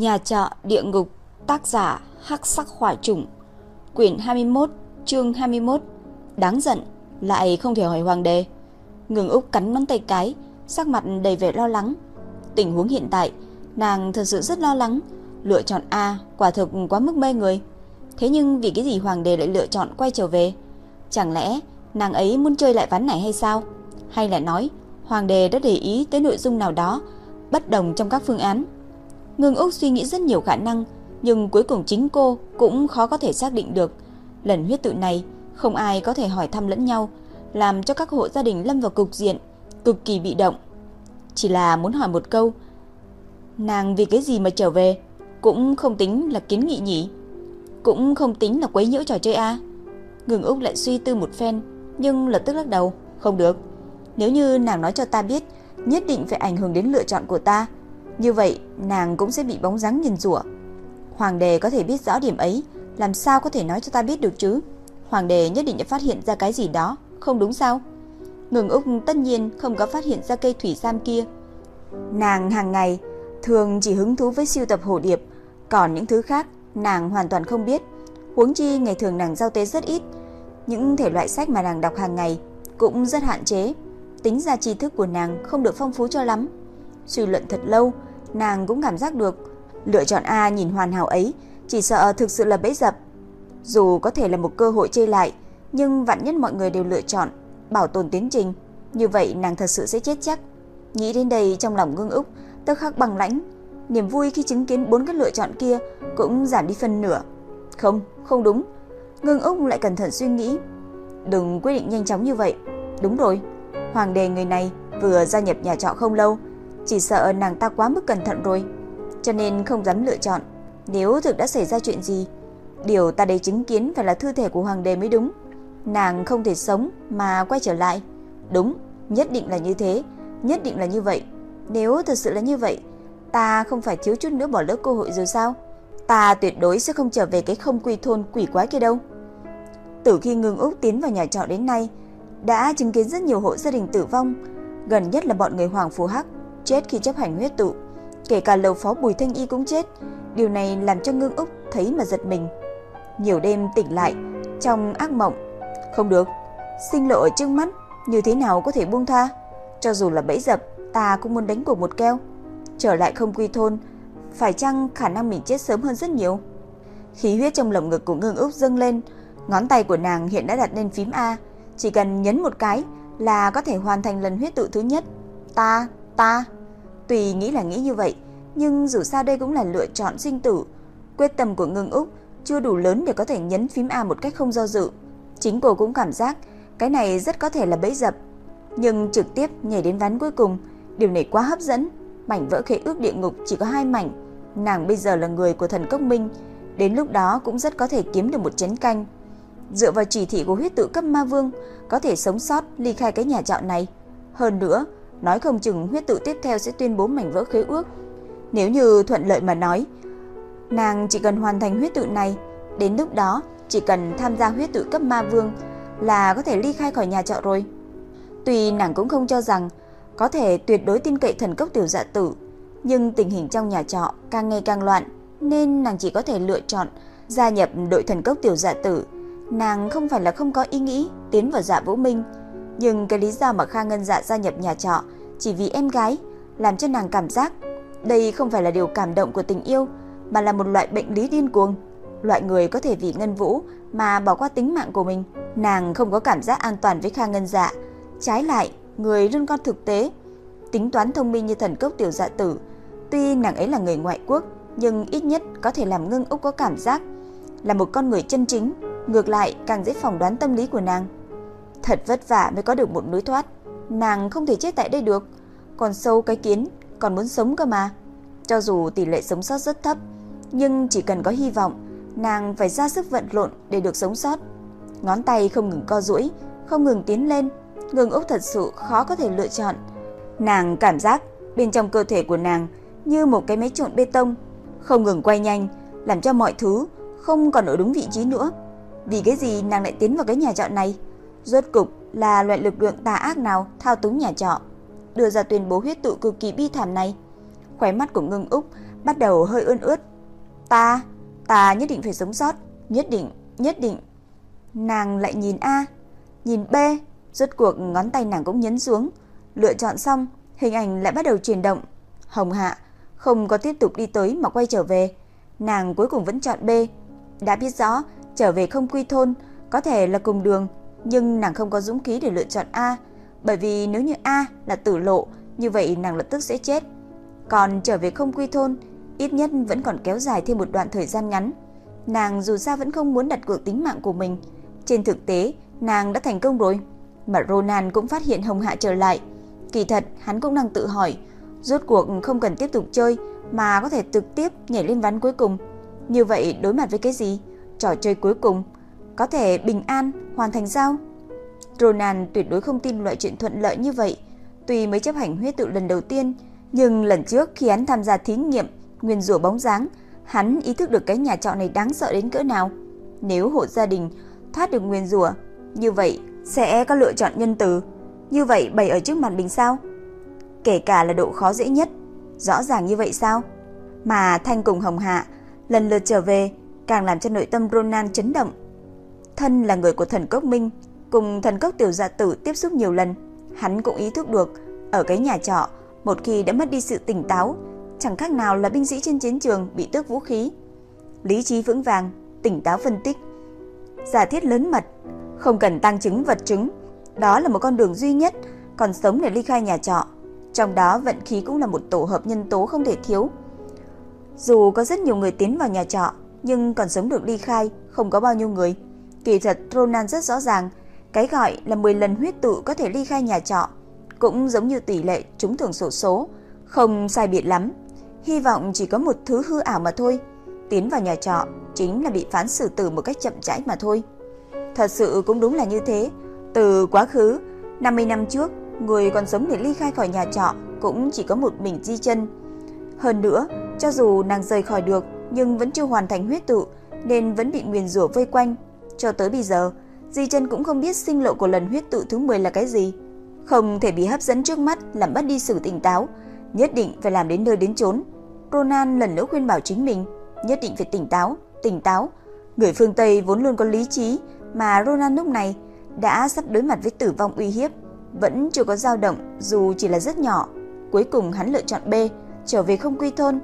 Nhà trọ địa ngục, tác giả Hắc Sắc Hỏa Trùng, quyển 21, chương 21. Đáng giận, lại không thể hỏi hoàng đế. Ngừng Úc cắn ngón tay cái, sắc mặt đầy vẻ lo lắng. Tình huống hiện tại, nàng thật sự rất lo lắng, lựa chọn A quả thực quá mức mê người. Thế nhưng vì cái gì hoàng đế lại lựa chọn quay trở về? Chẳng lẽ nàng ấy muốn chơi lại ván này hay sao? Hay lại nói, hoàng đế đã để ý tới nội dung nào đó bất đồng trong các phương án? Ngưng Úc suy nghĩ rất nhiều khả năng, nhưng cuối cùng chính cô cũng khó có thể xác định được. Lần huyết tự này, không ai có thể hỏi thăm lẫn nhau, làm cho các hộ gia đình lâm vào cục diện cực kỳ bị động. Chỉ là muốn hỏi một câu, nàng vì cái gì mà trở về, cũng không tính là kiến nghị nhỉ, cũng không tính là quấy nhiễu trò chơi à? a. Ngừng Úc lại suy tư một phen, nhưng lập tức lắc đầu, không được. Nếu như nàng nói cho ta biết, nhất định phải ảnh hưởng đến lựa chọn của ta, như vậy nàng cũng sẽ bị bóng dáng nhìn rủa. Hoàng đế có thể biết rõ điểm ấy, làm sao có thể nói cho ta biết được chứ? Hoàng đế nhất định đã phát hiện ra cái gì đó, không đúng sao? Ngừng Úc tất nhiên không có phát hiện ra cây thủy sam kia. Nàng hàng ngày thường chỉ hứng thú với siêu tập hồ điệp, còn những thứ khác nàng hoàn toàn không biết. Huống chi ngày thường nàng giao tế rất ít, những thể loại sách mà nàng đọc hàng ngày cũng rất hạn chế. Tính ra tri thức của nàng không được phong phú cho lắm. Suy luận thật lâu, nàng cũng cảm giác được lựa chọn A nhìn hoàn hảo ấy chỉ sợ thực sự là bẫy dập. Dù có thể là một cơ hội chơi lại, nhưng vạn nhất mọi người đều lựa chọn bảo tồn tiến trình, như vậy nàng thật sự sẽ chết chắc. Nghĩ đến đây trong lòng Ngưng Úc tức khắc bằng lãnh, niềm vui khi chứng kiến bốn cái lựa chọn kia cũng giảm đi phân nửa. Không, không đúng. Ngưng Úc lại cẩn thận suy nghĩ. Đừng quyết định nhanh chóng như vậy. Đúng rồi, hoàng đề người này vừa gia nhập nhà trọ không lâu, chỉ sợ nàng ta quá mức cẩn thận rồi, cho nên không dám lựa chọn. Nếu thực đã xảy ra chuyện gì, điều ta đây chứng kiến phải là thư thể của hoàng đế mới đúng. Nàng không thể sống mà quay trở lại. Đúng, nhất định là như thế, nhất định là như vậy. Nếu thật sự là như vậy, ta không phải thiếu chút nữa bỏ lỡ cơ hội rồi sao? Ta tuyệt đối sẽ không trở về cái không quy thôn quỷ quái kia đâu. Từ khi ngừng Úc tiến vào nhà trọ đến nay, đã chứng kiến rất nhiều hộ gia đình tử vong, gần nhất là bọn người Hoàng Phù Hắc chết khi chấp hành huyết tụ. Kể cả lầu phó Bùi Thanh Y cũng chết, điều này làm cho Ngưng Úc thấy mà giật mình. Nhiều đêm tỉnh lại trong ác mộng, không được, sinh lộ ở trước mắt, như thế nào có thể buông tha? Cho dù là bẫy dập, ta cũng muốn đánh cuộc một keo. Trở lại không quy thôn, phải chăng khả năng mình chết sớm hơn rất nhiều? Khí huyết trong lồng ngực của Ngưng Úc dâng lên, ngón tay của nàng hiện đã đặt lên phím A, chỉ cần nhấn một cái là có thể hoàn thành lần huyết tự thứ nhất. Ta, ta. Tùy nghĩ là nghĩ như vậy, nhưng dù sao đây cũng là lựa chọn sinh tử. Quyết tâm của Ngưng Úc chưa đủ lớn để có thể nhấn phím A một cách không do dự. Chính cô cũng cảm giác cái này rất có thể là bẫy dập. Nhưng trực tiếp nhảy đến ván cuối cùng, điều này quá hấp dẫn. Mảnh vỡ khế ước địa ngục chỉ có hai mảnh. Nàng bây giờ là người của thần cốc minh, đến lúc đó cũng rất có thể kiếm được một chén canh. Dựa vào chỉ thị của huyết tự cấp ma vương, có thể sống sót ly khai cái nhà trọ này. Hơn nữa, nói không chừng huyết tự tiếp theo sẽ tuyên bố mảnh vỡ khế ước. Nếu như thuận lợi mà nói, nàng chỉ cần hoàn thành huyết tự này, đến lúc đó chỉ cần tham gia huyết tự cấp ma vương là có thể ly khai khỏi nhà trọ rồi. Tuy nàng cũng không cho rằng có thể tuyệt đối tin cậy thần cốc tiểu dạ tử, nhưng tình hình trong nhà trọ càng ngày càng loạn, nên nàng chỉ có thể lựa chọn gia nhập đội thần cốc tiểu dạ tử. Nàng không phải là không có ý nghĩ tiến vào dạ vũ minh, nhưng cái lý do mà Kha Ngân Dạ gia nhập nhà trọ chỉ vì em gái, làm cho nàng cảm giác đây không phải là điều cảm động của tình yêu, mà là một loại bệnh lý điên cuồng. Loại người có thể vì Ngân Vũ mà bỏ qua tính mạng của mình. Nàng không có cảm giác an toàn với Kha Ngân Dạ. Trái lại, người luôn con thực tế, tính toán thông minh như thần cốc tiểu dạ tử. Tuy nàng ấy là người ngoại quốc, nhưng ít nhất có thể làm ngưng Úc có cảm giác là một con người chân chính, ngược lại càng dễ phỏng đoán tâm lý của nàng. Thật vất vả mới có được một lối thoát, nàng không thể chết tại đây được, còn sâu cái kiến còn muốn sống cơ mà. Cho dù tỷ lệ sống sót rất thấp, nhưng chỉ cần có hy vọng, nàng phải ra sức vận lộn để được sống sót. Ngón tay không ngừng co duỗi, không ngừng tiến lên, Ngừng ốc thật sự khó có thể lựa chọn. Nàng cảm giác bên trong cơ thể của nàng như một cái máy trộn bê tông, không ngừng quay nhanh, làm cho mọi thứ không còn ở đúng vị trí nữa. Vì cái gì nàng lại tiến vào cái nhà trọ này? Rốt cục là loại lực lượng tà ác nào thao túng nhà trọ, đưa ra tuyên bố huyết tụ cực kỳ bi thảm này. Khóe mắt của Ngưng Úc bắt đầu hơi ươn ướt. Ta, ta nhất định phải sống sót, nhất định, nhất định. Nàng lại nhìn A, nhìn B, rốt cuộc ngón tay nàng cũng nhấn xuống, lựa chọn xong, hình ảnh lại bắt đầu chuyển động. Hồng Hạ không có tiếp tục đi tới mà quay trở về, nàng cuối cùng vẫn chọn B. Đã biết rõ trở về không quy thôn, có thể là cùng đường, nhưng nàng không có dũng khí để lựa chọn A, bởi vì nếu như A là tử lộ, như vậy nàng lập tức sẽ chết. Còn trở về không quy thôn, ít nhất vẫn còn kéo dài thêm một đoạn thời gian ngắn. Nàng dù sao vẫn không muốn đặt cược tính mạng của mình. Trên thực tế, nàng đã thành công rồi. Mà Ronan cũng phát hiện Hồng Hạ trở lại. Kỳ thật, hắn cũng đang tự hỏi, rốt cuộc không cần tiếp tục chơi mà có thể trực tiếp nhảy lên ván cuối cùng. Như vậy đối mặt với cái gì? Trò chơi cuối cùng có thể bình an hoàn thành sao? Ronan tuyệt đối không tin loại chuyện thuận lợi như vậy. Tuy mới chấp hành huyết tự lần đầu tiên, nhưng lần trước khi hắn tham gia thí nghiệm nguyên rủa bóng dáng, hắn ý thức được cái nhà trọ này đáng sợ đến cỡ nào. Nếu hộ gia đình thoát được nguyên rủa, như vậy sẽ có lựa chọn nhân từ. Như vậy bày ở trước mặt mình sao? Kể cả là độ khó dễ nhất, rõ ràng như vậy sao? Mà Thanh cùng Hồng Hạ lần lượt trở về, càng làm cho nội tâm Ronan chấn động. Thân là người của thần cốc Minh, cùng thần cốc tiểu gia tử tiếp xúc nhiều lần, hắn cũng ý thức được ở cái nhà trọ, một khi đã mất đi sự tỉnh táo, chẳng khác nào là binh sĩ trên chiến trường bị tước vũ khí. Lý trí vững vàng, tỉnh táo phân tích, giả thiết lớn mật, không cần tăng chứng vật chứng, đó là một con đường duy nhất còn sống để ly khai nhà trọ. Trong đó vận khí cũng là một tổ hợp nhân tố không thể thiếu. Dù có rất nhiều người tiến vào nhà trọ, nhưng còn sống được ly khai không có bao nhiêu người. Kỳ thật Ronan rất rõ ràng, cái gọi là 10 lần huyết tự có thể ly khai nhà trọ, cũng giống như tỷ lệ trúng thưởng sổ số, không sai biệt lắm. Hy vọng chỉ có một thứ hư ảo mà thôi. Tiến vào nhà trọ chính là bị phán xử tử một cách chậm rãi mà thôi. Thật sự cũng đúng là như thế. Từ quá khứ, 50 năm trước, người còn sống để ly khai khỏi nhà trọ cũng chỉ có một mình Di chân. Hơn nữa, cho dù nàng rời khỏi được nhưng vẫn chưa hoàn thành huyết tự nên vẫn bị nguyền rủa vây quanh. Cho tới bây giờ, Di chân cũng không biết sinh lộ của lần huyết tụ thứ 10 là cái gì. Không thể bị hấp dẫn trước mắt làm mất đi sự tỉnh táo, nhất định phải làm đến nơi đến chốn. Ronan lần nữa khuyên bảo chính mình, nhất định phải tỉnh táo, tỉnh táo. Người phương Tây vốn luôn có lý trí, mà Ronan lúc này đã sắp đối mặt với tử vong uy hiếp, vẫn chưa có dao động dù chỉ là rất nhỏ. Cuối cùng hắn lựa chọn B, trở về không quy thôn.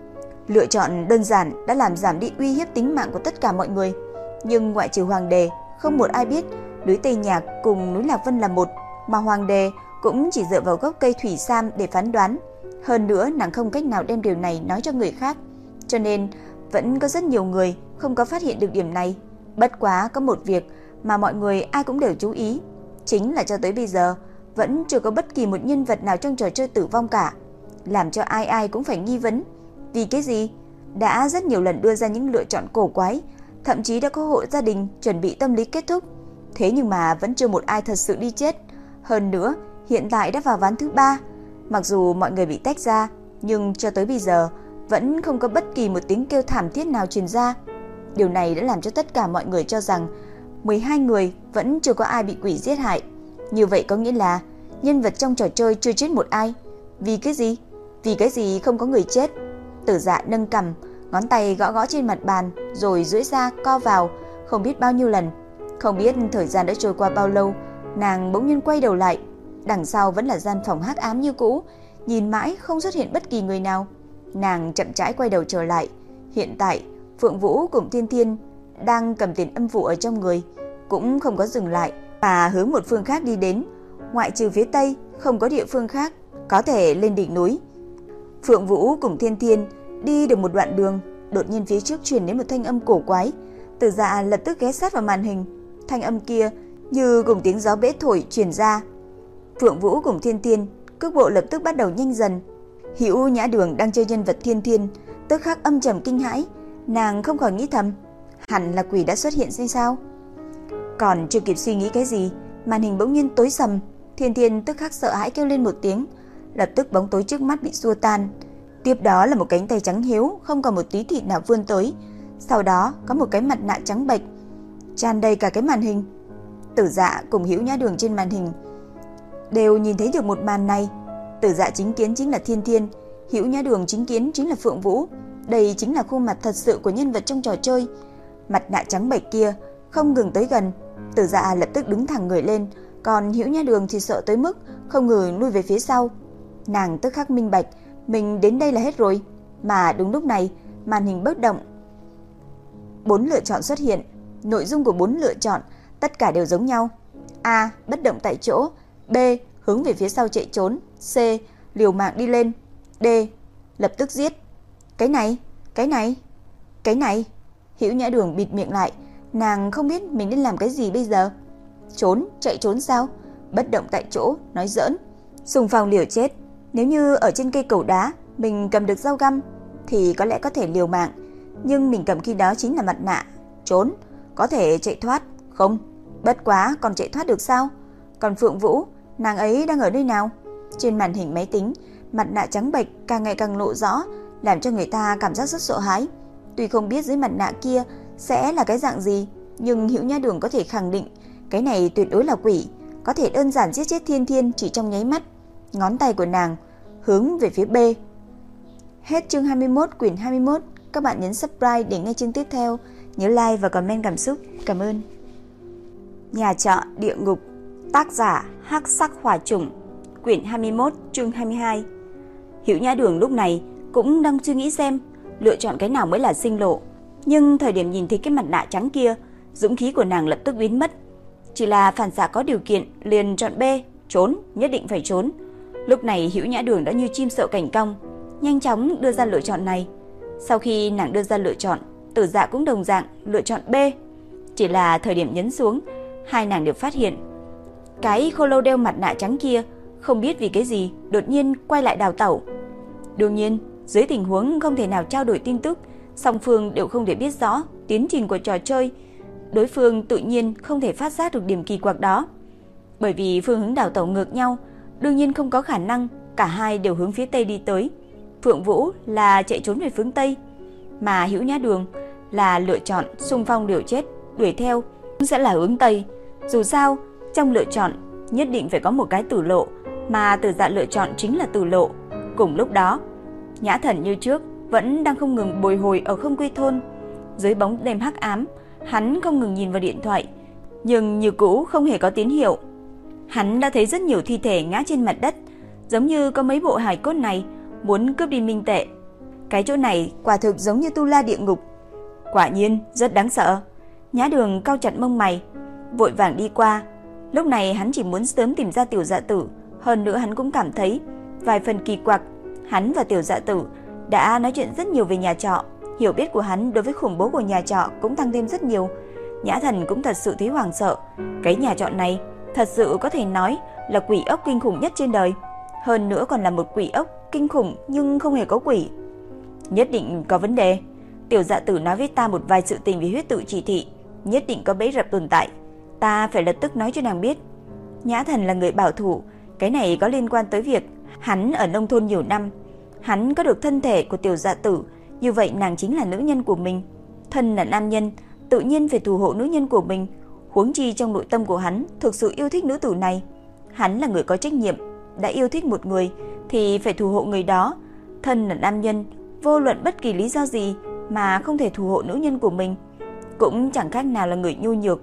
Lựa chọn đơn giản đã làm giảm đi uy hiếp tính mạng của tất cả mọi người. Nhưng ngoại trừ Hoàng Đề, không một ai biết núi Tây Nhạc cùng núi Lạc Vân là một, mà Hoàng Đề cũng chỉ dựa vào gốc cây thủy sam để phán đoán. Hơn nữa nàng không cách nào đem điều này nói cho người khác, cho nên vẫn có rất nhiều người không có phát hiện được điểm này. Bất quá có một việc mà mọi người ai cũng đều chú ý, chính là cho tới bây giờ vẫn chưa có bất kỳ một nhân vật nào trong trò chơi tử vong cả, làm cho ai ai cũng phải nghi vấn. Vì cái gì? Đã rất nhiều lần đưa ra những lựa chọn cổ quái, thậm chí đã có hộ gia đình chuẩn bị tâm lý kết thúc, thế nhưng mà vẫn chưa một ai thật sự đi chết. Hơn nữa, hiện tại đã vào ván thứ ba, mặc dù mọi người bị tách ra, nhưng cho tới bây giờ vẫn không có bất kỳ một tiếng kêu thảm thiết nào truyền ra. Điều này đã làm cho tất cả mọi người cho rằng 12 người vẫn chưa có ai bị quỷ giết hại. Như vậy có nghĩa là nhân vật trong trò chơi chưa chết một ai. Vì cái gì? Vì cái gì không có người chết? Tử dạ nâng cầm, ngón tay gõ gõ trên mặt bàn rồi duỗi ra co vào không biết bao nhiêu lần. Không biết thời gian đã trôi qua bao lâu, nàng bỗng nhiên quay đầu lại. Đằng sau vẫn là gian phòng hắc ám như cũ, nhìn mãi không xuất hiện bất kỳ người nào. Nàng chậm rãi quay đầu trở lại. Hiện tại, Phượng Vũ cùng Thiên Thiên đang cầm tiền âm vụ ở trong người, cũng không có dừng lại, mà hướng một phương khác đi đến. Ngoại trừ phía tây, không có địa phương khác có thể lên đỉnh núi. Phượng Vũ cùng Thiên Thiên đi được một đoạn đường, đột nhiên phía trước truyền đến một thanh âm cổ quái. Từ Dạ lập tức ghé sát vào màn hình, thanh âm kia như cùng tiếng gió bể thổi truyền ra. Phượng Vũ cùng Thiên Thiên, cước bộ lập tức bắt đầu nhanh dần. Hữu Nhã Đường đang chơi nhân vật Thiên Thiên, tức khắc âm trầm kinh hãi, nàng không khỏi nghĩ thầm, hẳn là quỷ đã xuất hiện hay sao? Còn chưa kịp suy nghĩ cái gì, màn hình bỗng nhiên tối sầm, Thiên Thiên tức khắc sợ hãi kêu lên một tiếng, lập tức bóng tối trước mắt bị xua tan. Tiếp đó là một cánh tay trắng hiếu, không còn một tí thịt nào vươn tới. Sau đó có một cái mặt nạ trắng bệch, tràn đầy cả cái màn hình. Tử Dạ cùng Hữu Nhã Đường trên màn hình đều nhìn thấy được một màn này. Tử Dạ chính kiến chính là Thiên Thiên, Hữu Nhã Đường chính kiến chính là Phượng Vũ. Đây chính là khuôn mặt thật sự của nhân vật trong trò chơi. Mặt nạ trắng bệch kia không ngừng tới gần, Tử Dạ lập tức đứng thẳng người lên, còn Hữu nhã Đường thì sợ tới mức không ngừng lui về phía sau. Nàng tức khắc minh bạch, mình đến đây là hết rồi, mà đúng lúc này, màn hình bất động. Bốn lựa chọn xuất hiện, nội dung của bốn lựa chọn tất cả đều giống nhau. A. Bất động tại chỗ, B. Hướng về phía sau chạy trốn, C. Liều mạng đi lên, D. Lập tức giết. Cái này, cái này, cái này. Hữu Nhã Đường bịt miệng lại, nàng không biết mình nên làm cái gì bây giờ. Trốn, chạy trốn sao? Bất động tại chỗ, nói giỡn. Sùng phong liều chết, nếu như ở trên cây cầu đá mình cầm được dao găm thì có lẽ có thể liều mạng, nhưng mình cầm khi đó chính là mặt nạ, trốn, có thể chạy thoát, không? Bất quá còn chạy thoát được sao? Còn Phượng Vũ, nàng ấy đang ở nơi nào? Trên màn hình máy tính, mặt nạ trắng bệch càng ngày càng lộ rõ, làm cho người ta cảm giác rất sợ hãi. Tuy không biết dưới mặt nạ kia sẽ là cái dạng gì, nhưng Hữu Nha Đường có thể khẳng định cái này tuyệt đối là quỷ, có thể đơn giản giết chết Thiên Thiên chỉ trong nháy mắt. Ngón tay của nàng hướng về phía B. Hết chương 21 quyển 21, các bạn nhấn subscribe để nghe chương tiếp theo, nhớ like và comment cảm xúc. Cảm ơn. Nhà trọ địa ngục, tác giả Hắc Sắc Hỏa Trùng, quyển 21, chương 22. Hiểu Nhã Đường lúc này cũng đang suy nghĩ xem lựa chọn cái nào mới là sinh lộ, nhưng thời điểm nhìn thấy cái mặt nạ trắng kia, dũng khí của nàng lập tức biến mất. Chỉ là phản xạ có điều kiện liền chọn B, trốn, nhất định phải trốn. Lúc này Hữu Nhã Đường đã như chim sợ cảnh cong, nhanh chóng đưa ra lựa chọn này. Sau khi nàng đưa ra lựa chọn, Tử Dạ cũng đồng dạng lựa chọn B. Chỉ là thời điểm nhấn xuống, hai nàng đều phát hiện cái khô lâu đeo mặt nạ trắng kia không biết vì cái gì đột nhiên quay lại đào tẩu. Đương nhiên, dưới tình huống không thể nào trao đổi tin tức, song phương đều không thể biết rõ tiến trình của trò chơi, đối phương tự nhiên không thể phát giác được điểm kỳ quặc đó. Bởi vì phương hướng đào tẩu ngược nhau, đương nhiên không có khả năng cả hai đều hướng phía tây đi tới. Phượng Vũ là chạy trốn về phương tây, mà Hữu Nhã Đường là lựa chọn xung phong liều chết, đuổi theo cũng sẽ là hướng tây. Dù sao, trong lựa chọn nhất định phải có một cái tử lộ, mà Từ Dạ lựa chọn chính là tử lộ. Cùng lúc đó, Nhã Thần như trước vẫn đang không ngừng bồi hồi ở không quy thôn, dưới bóng đêm hắc ám, hắn không ngừng nhìn vào điện thoại, nhưng như cũ không hề có tín hiệu. Hắn đã thấy rất nhiều thi thể ngã trên mặt đất, giống như có mấy bộ hài cốt này muốn cướp đi minh tệ. Cái chỗ này quả thực giống như tu la địa ngục. Quả nhiên rất đáng sợ. Nhã Đường cao chặt mông mày, vội vàng đi qua. Lúc này hắn chỉ muốn sớm tìm ra tiểu dạ tử, hơn nữa hắn cũng cảm thấy vài phần kỳ quặc. Hắn và tiểu dạ tử đã nói chuyện rất nhiều về nhà trọ, hiểu biết của hắn đối với khủng bố của nhà trọ cũng tăng thêm rất nhiều. Nhã Thần cũng thật sự thấy hoảng sợ, cái nhà trọ này thật sự có thể nói là quỷ ốc kinh khủng nhất trên đời. Hơn nữa còn là một quỷ ốc kinh khủng nhưng không hề có quỷ. Nhất định có vấn đề. Tiểu dạ tử nói với ta một vài sự tình về huyết tự chỉ thị, nhất định có bẫy rập tồn tại. Ta phải lập tức nói cho nàng biết. Nhã thần là người bảo thủ, cái này có liên quan tới việc hắn ở nông thôn nhiều năm. Hắn có được thân thể của tiểu dạ tử, như vậy nàng chính là nữ nhân của mình. Thân là nam nhân, tự nhiên phải thủ hộ nữ nhân của mình. Huống chi trong nội tâm của hắn thực sự yêu thích nữ tử này. Hắn là người có trách nhiệm, đã yêu thích một người thì phải thủ hộ người đó. Thân là nam nhân, vô luận bất kỳ lý do gì mà không thể thủ hộ nữ nhân của mình, cũng chẳng khác nào là người nhu nhược.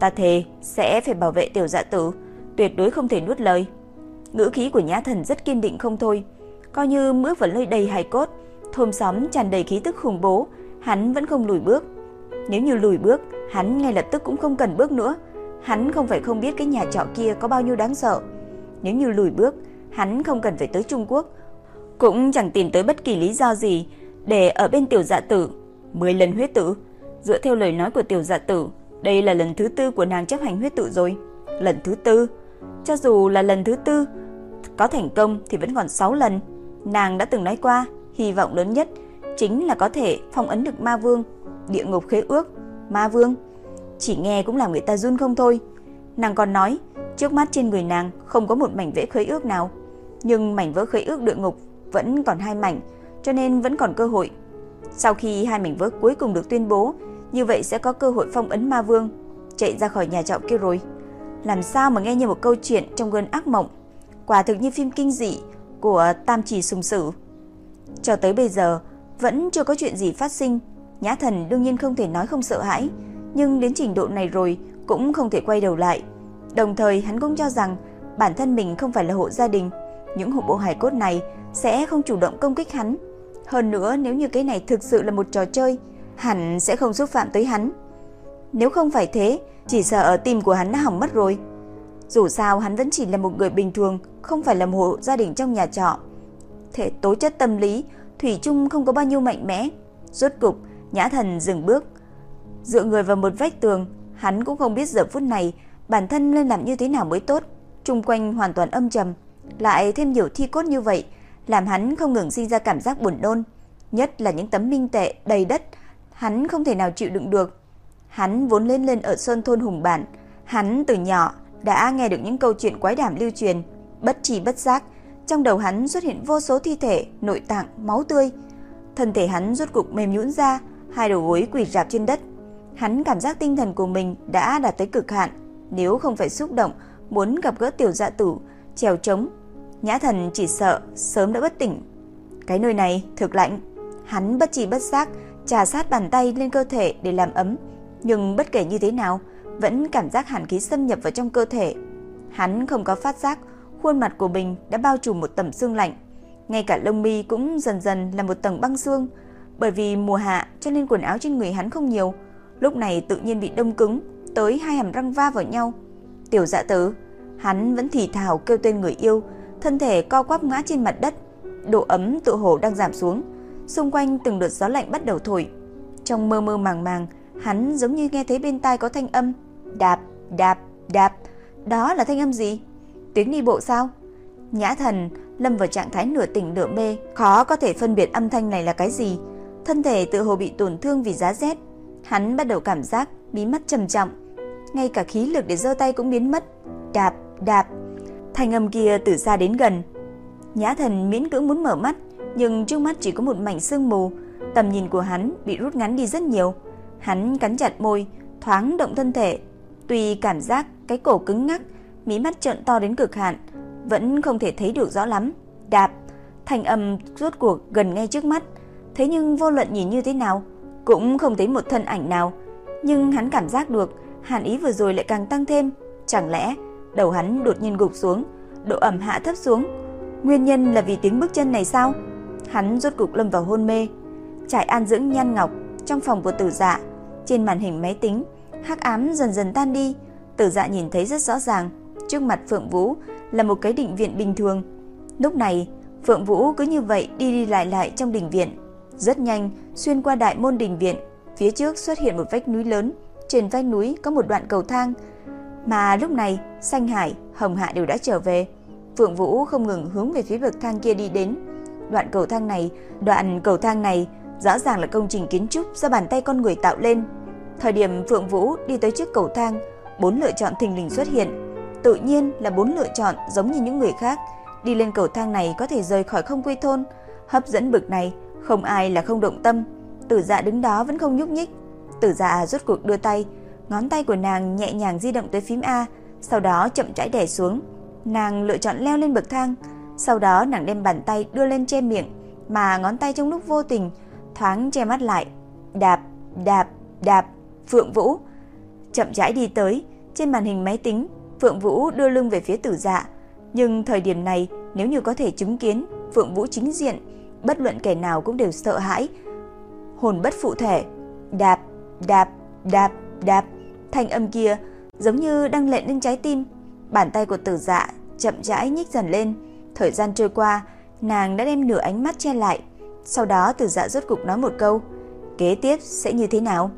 Ta thề sẽ phải bảo vệ tiểu dạ tử, tuyệt đối không thể nuốt lời. Ngữ khí của Nhã Thần rất kiên định không thôi, coi như bước vào nơi đầy hài cốt, thôm xóm tràn đầy khí tức khủng bố, hắn vẫn không lùi bước. Nếu như lùi bước, hắn ngay lập tức cũng không cần bước nữa. Hắn không phải không biết cái nhà trọ kia có bao nhiêu đáng sợ. Nếu như lùi bước, hắn không cần phải tới Trung Quốc, cũng chẳng tìm tới bất kỳ lý do gì để ở bên tiểu dạ tử. Mười lần huyết tử, dựa theo lời nói của tiểu dạ tử, đây là lần thứ tư của nàng chấp hành huyết tự rồi. Lần thứ tư, cho dù là lần thứ tư có thành công thì vẫn còn 6 lần. Nàng đã từng nói qua, hy vọng lớn nhất chính là có thể phong ấn được ma vương, địa ngục khế ước, ma vương. Chỉ nghe cũng làm người ta run không thôi. Nàng còn nói, trước mắt trên người nàng không có một mảnh vẽ khế ước nào, nhưng mảnh vỡ khế ước địa ngục vẫn còn hai mảnh, cho nên vẫn còn cơ hội. Sau khi hai mảnh vỡ cuối cùng được tuyên bố, như vậy sẽ có cơ hội phong ấn ma vương, chạy ra khỏi nhà trọ kia rồi. Làm sao mà nghe như một câu chuyện trong cơn ác mộng, quả thực như phim kinh dị của Tam Chỉ Sùng Sử. Cho tới bây giờ, Vẫn chưa có chuyện gì phát sinh, Nhã Thần đương nhiên không thể nói không sợ hãi, nhưng đến trình độ này rồi cũng không thể quay đầu lại. Đồng thời hắn cũng cho rằng bản thân mình không phải là hộ gia đình, những hộ bộ hải cốt này sẽ không chủ động công kích hắn. Hơn nữa nếu như cái này thực sự là một trò chơi, hẳn sẽ không xúc phạm tới hắn. Nếu không phải thế, chỉ sợ ở tim của hắn đã hỏng mất rồi. Dù sao hắn vẫn chỉ là một người bình thường, không phải là một hộ gia đình trong nhà trọ. Thể tố chất tâm lý, Thủy chung không có bao nhiêu mạnh mẽ. Rốt cục, Nhã Thần dừng bước, dựa người vào một vách tường, hắn cũng không biết giờ phút này bản thân nên làm như thế nào mới tốt. Trung quanh hoàn toàn âm trầm, lại thêm nhiều thi cốt như vậy, làm hắn không ngừng sinh ra cảm giác buồn nôn, nhất là những tấm minh tệ đầy đất, hắn không thể nào chịu đựng được. Hắn vốn lên lên ở sơn thôn hùng bản, hắn từ nhỏ đã nghe được những câu chuyện quái đản lưu truyền, bất trì bất giác, trong đầu hắn xuất hiện vô số thi thể, nội tạng, máu tươi. Thân thể hắn rốt cục mềm nhũn ra, hai đầu gối quỳ rạp trên đất. Hắn cảm giác tinh thần của mình đã đạt tới cực hạn, nếu không phải xúc động muốn gặp gỡ tiểu dạ tử, trèo trống, Nhã Thần chỉ sợ sớm đã bất tỉnh. Cái nơi này thực lạnh, hắn bất tri bất giác trà sát bàn tay lên cơ thể để làm ấm, nhưng bất kể như thế nào, vẫn cảm giác hàn khí xâm nhập vào trong cơ thể. Hắn không có phát giác, khuôn mặt của mình đã bao trùm một tầng xương lạnh, ngay cả lông mi cũng dần dần là một tầng băng xương, bởi vì mùa hạ cho nên quần áo trên người hắn không nhiều, lúc này tự nhiên bị đông cứng, tới hai hàm răng va vào nhau. Tiểu Dạ Tử, hắn vẫn thì thào kêu tên người yêu, thân thể co quắp ngã trên mặt đất, độ ấm tự hồ đang giảm xuống, xung quanh từng đợt gió lạnh bắt đầu thổi. Trong mơ mơ màng màng, hắn giống như nghe thấy bên tai có thanh âm, đạp, đạp, đạp. Đó là thanh âm gì? Tiếng đi bộ sao? Nhã Thần lâm vào trạng thái nửa tỉnh nửa mê, khó có thể phân biệt âm thanh này là cái gì. Thân thể tự hồ bị tổn thương vì giá rét, hắn bắt đầu cảm giác mí mắt trầm trọng, ngay cả khí lực để giơ tay cũng biến mất. Đạp, đạp. Thanh âm kia từ xa đến gần. Nhã Thần miễn cưỡng muốn mở mắt, nhưng trước mắt chỉ có một mảnh sương mù, tầm nhìn của hắn bị rút ngắn đi rất nhiều. Hắn cắn chặt môi, thoáng động thân thể, tuy cảm giác cái cổ cứng ngắc, mí mắt trợn to đến cực hạn, vẫn không thể thấy được rõ lắm. Đạp, thanh âm rốt cuộc gần ngay trước mắt, thế nhưng vô luận nhìn như thế nào, cũng không thấy một thân ảnh nào, nhưng hắn cảm giác được hàn ý vừa rồi lại càng tăng thêm, chẳng lẽ đầu hắn đột nhiên gục xuống, độ ẩm hạ thấp xuống. Nguyên nhân là vì tiếng bước chân này sao? Hắn rốt cục lâm vào hôn mê. Trải an dưỡng nhan ngọc trong phòng của Tử Dạ, trên màn hình máy tính, hắc ám dần dần tan đi, Tử Dạ nhìn thấy rất rõ ràng, trước mặt Phượng Vũ là một cái định viện bình thường. Lúc này, Phượng Vũ cứ như vậy đi đi lại lại trong đình viện, rất nhanh xuyên qua đại môn đình viện, phía trước xuất hiện một vách núi lớn, trên vách núi có một đoạn cầu thang, mà lúc này Xanh Hải, Hồng Hạ đều đã trở về. Phượng Vũ không ngừng hướng về phía bậc thang kia đi đến. Đoạn cầu thang này, đoạn cầu thang này rõ ràng là công trình kiến trúc do bàn tay con người tạo lên. Thời điểm Phượng Vũ đi tới trước cầu thang, bốn lựa chọn thình lình xuất hiện. Tự nhiên là bốn lựa chọn giống như những người khác, đi lên cầu thang này có thể rời khỏi không quy thôn, hấp dẫn bực này, không ai là không động tâm. Tử Dạ đứng đó vẫn không nhúc nhích. Tử Dạ rút cuộc đưa tay, ngón tay của nàng nhẹ nhàng di động tới phím A, sau đó chậm rãi đè xuống. Nàng lựa chọn leo lên bậc thang, sau đó nàng đem bàn tay đưa lên che miệng, mà ngón tay trong lúc vô tình thoáng che mắt lại. Đạp, đạp, đạp, Phượng Vũ chậm rãi đi tới, trên màn hình máy tính, Phượng Vũ đưa lưng về phía Tử Dạ, nhưng thời điểm này, nếu như có thể chứng kiến Phượng Vũ chính diện, bất luận kẻ nào cũng đều sợ hãi. Hồn bất phụ thể, đạp, đạp, đạp, đạp, thanh âm kia giống như đang lệnh lên trái tim. Bàn tay của Tử Dạ chậm rãi nhích dần lên, thời gian trôi qua, nàng đã đem nửa ánh mắt che lại. Sau đó Tử Dạ rốt cục nói một câu, kế tiếp sẽ như thế nào?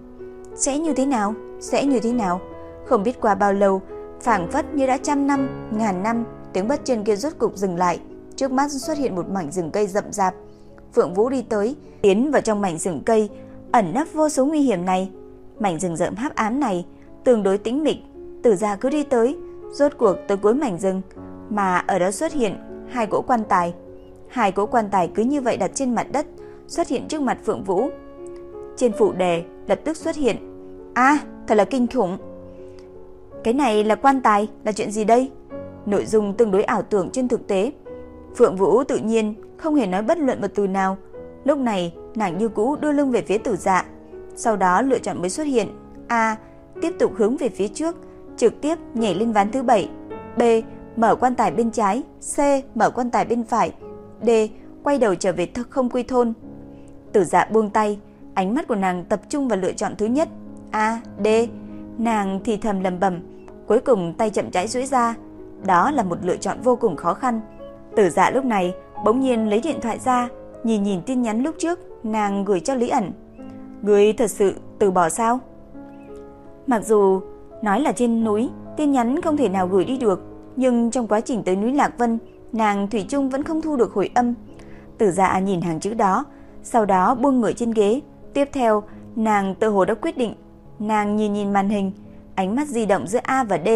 Sẽ như thế nào? Sẽ như thế nào? Không biết qua bao lâu, phảng phất như đã trăm năm, ngàn năm, tiếng bất chân kia rốt cục dừng lại. Trước mắt xuất hiện một mảnh rừng cây rậm rạp. Phượng Vũ đi tới, tiến vào trong mảnh rừng cây, ẩn nấp vô số nguy hiểm này. Mảnh rừng rậm hấp ám này tương đối tĩnh mịch, Tử Gia cứ đi tới, rốt cuộc tới cuối mảnh rừng, mà ở đó xuất hiện hai cỗ quan tài. Hai cỗ quan tài cứ như vậy đặt trên mặt đất, xuất hiện trước mặt Phượng Vũ. Trên phụ đề lập tức xuất hiện. A, à, thật là kinh khủng. Cái này là quan tài, là chuyện gì đây? Nội dung tương đối ảo tưởng trên thực tế. Phượng Vũ tự nhiên không hề nói bất luận một từ nào, Lúc này, nàng như cũ đưa lưng về phía tử dạ. Sau đó lựa chọn mới xuất hiện. A. Tiếp tục hướng về phía trước, trực tiếp nhảy lên ván thứ bảy. B. Mở quan tài bên trái. C. Mở quan tài bên phải. D. Quay đầu trở về không quy thôn. Tử dạ buông tay, ánh mắt của nàng tập trung vào lựa chọn thứ nhất. A. D. Nàng thì thầm lầm bầm, cuối cùng tay chậm rãi duỗi ra. Đó là một lựa chọn vô cùng khó khăn. Tử dạ lúc này bỗng nhiên lấy điện thoại ra, nhìn nhìn tin nhắn lúc trước nàng gửi cho Lý ẩn. Người thật sự từ bỏ sao? Mặc dù nói là trên núi, tin nhắn không thể nào gửi đi được, nhưng trong quá trình tới núi Lạc Vân, nàng Thủy chung vẫn không thu được hồi âm. Tử ra nhìn hàng chữ đó, sau đó buông người trên ghế. Tiếp theo, nàng tự hồ đã quyết định. Nàng nhìn nhìn màn hình, ánh mắt di động giữa A và D.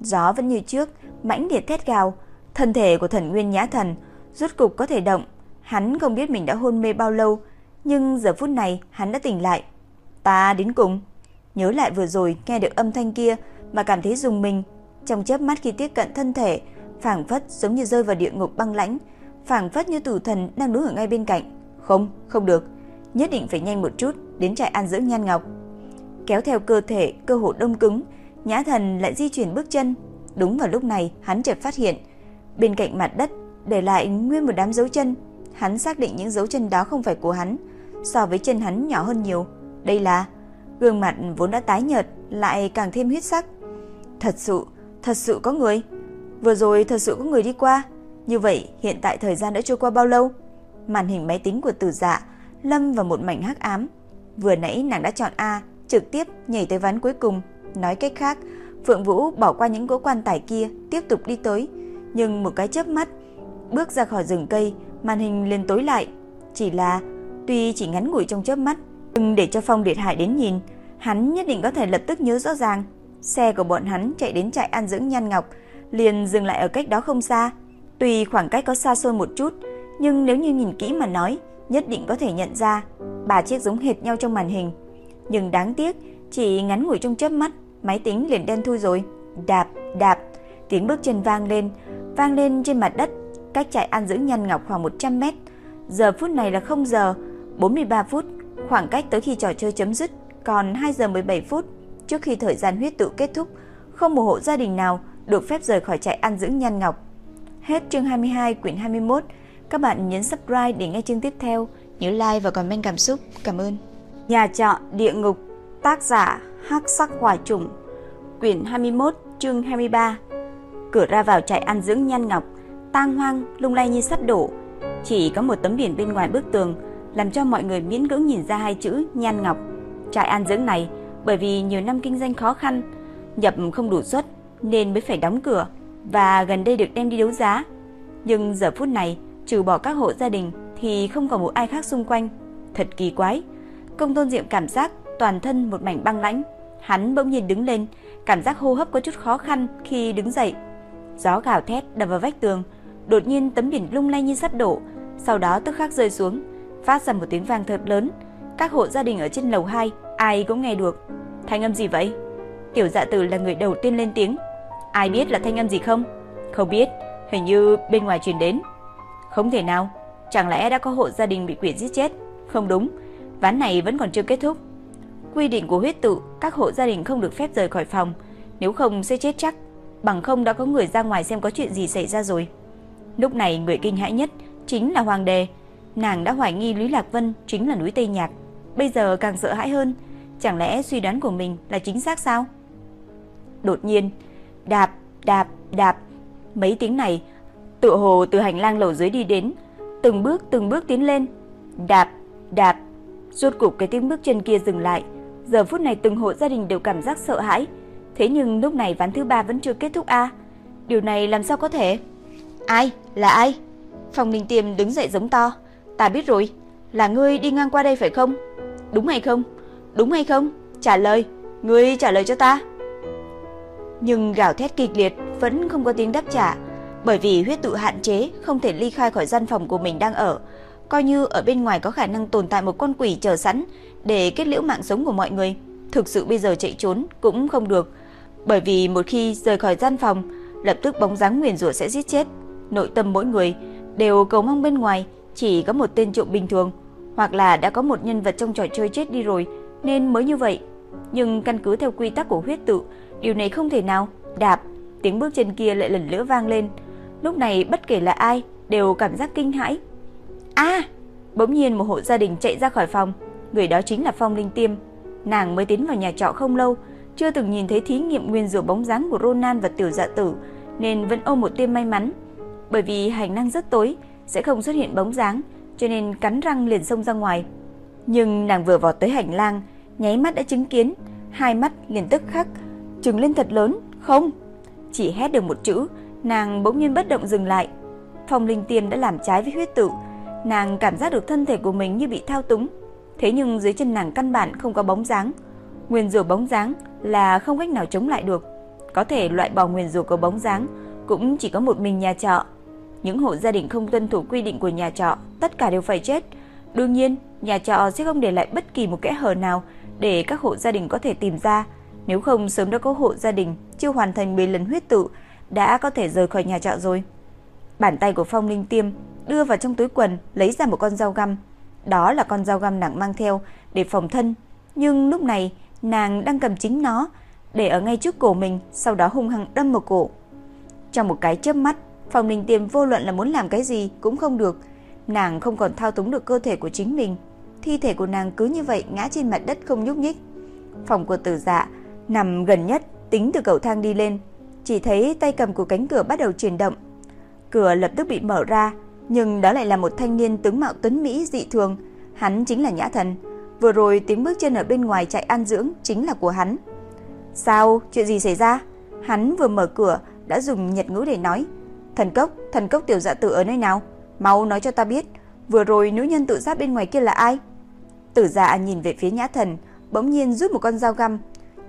Gió vẫn như trước, mãnh liệt thét gào. Thân thể của thần Nguyên Nhã Thần rốt cục có thể động. Hắn không biết mình đã hôn mê bao lâu, nhưng giờ phút này hắn đã tỉnh lại. Ta đến cùng. Nhớ lại vừa rồi nghe được âm thanh kia mà cảm thấy dùng mình. Trong chớp mắt khi tiếp cận thân thể, phảng phất giống như rơi vào địa ngục băng lãnh, phảng phất như tử thần đang đứng ở ngay bên cạnh. Không, không được, nhất định phải nhanh một chút đến trại an dưỡng Nhan Ngọc. Kéo theo cơ thể cơ hồ đông cứng, Nhã Thần lại di chuyển bước chân. Đúng vào lúc này, hắn chợt phát hiện, bên cạnh mặt đất để lại nguyên một đám dấu chân. Hắn xác định những dấu chân đó không phải của hắn, so với chân hắn nhỏ hơn nhiều. Đây là gương mặt vốn đã tái nhợt lại càng thêm huyết sắc. Thật sự, thật sự có người. Vừa rồi thật sự có người đi qua. Như vậy, hiện tại thời gian đã trôi qua bao lâu? Màn hình máy tính của Tử Dạ lâm vào một mảnh hắc ám. Vừa nãy nàng đã chọn A, trực tiếp nhảy tới ván cuối cùng. Nói cách khác, Phượng Vũ bỏ qua những cỗ quan tài kia, tiếp tục đi tới, nhưng một cái chớp mắt, bước ra khỏi rừng cây, màn hình liền tối lại. Chỉ là tuy chỉ ngắn ngủi trong chớp mắt, nhưng để cho Phong Điệt Hải đến nhìn, hắn nhất định có thể lập tức nhớ rõ ràng. Xe của bọn hắn chạy đến trại an dưỡng Nhan Ngọc, liền dừng lại ở cách đó không xa. Tuy khoảng cách có xa xôi một chút, nhưng nếu như nhìn kỹ mà nói, nhất định có thể nhận ra ba chiếc giống hệt nhau trong màn hình. Nhưng đáng tiếc, chỉ ngắn ngủi trong chớp mắt, máy tính liền đen thui rồi. Đạp, đạp, tiếng bước chân vang lên, vang lên trên mặt đất, cách trại an dưỡng Nhân Ngọc khoảng 100 mét. Giờ phút này là 0 giờ 43 phút, khoảng cách tới khi trò chơi chấm dứt còn 2 giờ 17 phút. Trước khi thời gian huyết tự kết thúc, không một hộ gia đình nào được phép rời khỏi trại an dưỡng Nhân Ngọc. Hết chương 22 quyển 21. Các bạn nhấn subscribe để nghe chương tiếp theo, nhớ like và comment cảm xúc. Cảm ơn. Nhà trọ địa ngục, tác giả Hắc Sắc Hỏa Trùng, quyển 21, chương 23. Cửa ra vào trại ăn dưỡng Nhan Ngọc, tang hoang, lung lay như sắp đổ, chỉ có một tấm biển bên ngoài bức tường, làm cho mọi người miễn cưỡng nhìn ra hai chữ Nhan Ngọc. Trại an dưỡng này bởi vì nhiều năm kinh doanh khó khăn, nhập không đủ suất nên mới phải đóng cửa và gần đây được đem đi đấu giá. Nhưng giờ phút này, trừ bỏ các hộ gia đình thì không còn một ai khác xung quanh. Thật kỳ quái. Công Tôn Diệm cảm giác toàn thân một mảnh băng lãnh. Hắn bỗng nhiên đứng lên, cảm giác hô hấp có chút khó khăn khi đứng dậy. Gió gào thét đập vào vách tường, đột nhiên tấm biển lung lay như sắp đổ, sau đó tức khắc rơi xuống, phát ra một tiếng vang thật lớn. Các hộ gia đình ở trên lầu 2 ai cũng nghe được. Thanh âm gì vậy? Tiểu Dạ Tử là người đầu tiên lên tiếng. Ai biết là thanh âm gì không? Không biết, hình như bên ngoài truyền đến. Không thể nào, chẳng lẽ đã có hộ gia đình bị quỷ giết chết? Không đúng, ván này vẫn còn chưa kết thúc. Quy định của huyết tự, các hộ gia đình không được phép rời khỏi phòng, nếu không sẽ chết chắc. Bằng không đã có người ra ngoài xem có chuyện gì xảy ra rồi. Lúc này người kinh hãi nhất chính là Hoàng Đề. Nàng đã hoài nghi Lý Lạc Vân chính là núi Tây Nhạc. Bây giờ càng sợ hãi hơn, chẳng lẽ suy đoán của mình là chính xác sao? Đột nhiên, đạp, đạp, đạp, mấy tiếng này Tựa hồ từ hành lang lầu dưới đi đến, từng bước từng bước tiến lên, đạp, đạp. Rốt cục cái tiếng bước chân kia dừng lại. Giờ phút này từng hộ gia đình đều cảm giác sợ hãi. Thế nhưng lúc này ván thứ ba vẫn chưa kết thúc a. Điều này làm sao có thể? Ai? Là ai? Phòng Ninh Tiêm đứng dậy giống to. Ta biết rồi, là ngươi đi ngang qua đây phải không? Đúng hay không? Đúng hay không? Trả lời, ngươi trả lời cho ta. Nhưng gào thét kịch liệt vẫn không có tiếng đáp trả bởi vì huyết tự hạn chế không thể ly khai khỏi gian phòng của mình đang ở, coi như ở bên ngoài có khả năng tồn tại một con quỷ chờ sẵn để kết liễu mạng sống của mọi người. Thực sự bây giờ chạy trốn cũng không được, bởi vì một khi rời khỏi gian phòng, lập tức bóng dáng nguyền rủa sẽ giết chết. Nội tâm mỗi người đều cầu mong bên ngoài chỉ có một tên trộm bình thường, hoặc là đã có một nhân vật trong trò chơi chết đi rồi nên mới như vậy. Nhưng căn cứ theo quy tắc của huyết tự, điều này không thể nào. Đạp, tiếng bước chân kia lại lần nữa vang lên. Lúc này bất kể là ai đều cảm giác kinh hãi. A! bỗng nhiên một hộ gia đình chạy ra khỏi phòng, người đó chính là Phong Linh Tiêm. Nàng mới tiến vào nhà trọ không lâu, chưa từng nhìn thấy thí nghiệm nguyên rủa bóng dáng của Ronan và Tiểu Dạ Tử, nên vẫn ôm một tia may mắn. Bởi vì hành năng rất tối, sẽ không xuất hiện bóng dáng, cho nên cắn răng liền xông ra ngoài. Nhưng nàng vừa vọt tới hành lang, nháy mắt đã chứng kiến, hai mắt liền tức khắc trừng lên thật lớn, không. Chỉ hét được một chữ, nàng bỗng nhiên bất động dừng lại. Phong Linh Tiêm đã làm trái với huyết tự, nàng cảm giác được thân thể của mình như bị thao túng. Thế nhưng dưới chân nàng căn bản không có bóng dáng. Nguyên rủa bóng dáng là không cách nào chống lại được. Có thể loại bỏ nguyên rủa của bóng dáng cũng chỉ có một mình nhà trọ. Những hộ gia đình không tuân thủ quy định của nhà trọ, tất cả đều phải chết. Đương nhiên, nhà trọ sẽ không để lại bất kỳ một kẽ hở nào để các hộ gia đình có thể tìm ra. Nếu không sớm đã có hộ gia đình chưa hoàn thành 10 lần huyết tự đã có thể rời khỏi nhà trọ rồi. Bàn tay của Phong Linh Tiêm đưa vào trong túi quần, lấy ra một con dao găm. Đó là con dao găm nàng mang theo để phòng thân, nhưng lúc này nàng đang cầm chính nó để ở ngay trước cổ mình, sau đó hung hăng đâm vào cổ. Trong một cái chớp mắt, Phòng Ninh Tiêm vô luận là muốn làm cái gì cũng không được, nàng không còn thao túng được cơ thể của chính mình. Thi thể của nàng cứ như vậy ngã trên mặt đất không nhúc nhích. Phòng của Tử Dạ nằm gần nhất, tính từ cầu thang đi lên, chỉ thấy tay cầm của cánh cửa bắt đầu chuyển động. Cửa lập tức bị mở ra, nhưng đó lại là một thanh niên tướng mạo tuấn mỹ dị thường, hắn chính là Nhã Thần. Vừa rồi tiếng bước chân ở bên ngoài chạy an dưỡng chính là của hắn. Sao, chuyện gì xảy ra? Hắn vừa mở cửa đã dùng nhật ngữ để nói, "Thần cốc, thần cốc tiểu dạ tử ở nơi nào? Mau nói cho ta biết, vừa rồi nữ nhân tự sát bên ngoài kia là ai?" Tử Dạ nhìn về phía Nhã Thần, bỗng nhiên rút một con dao găm,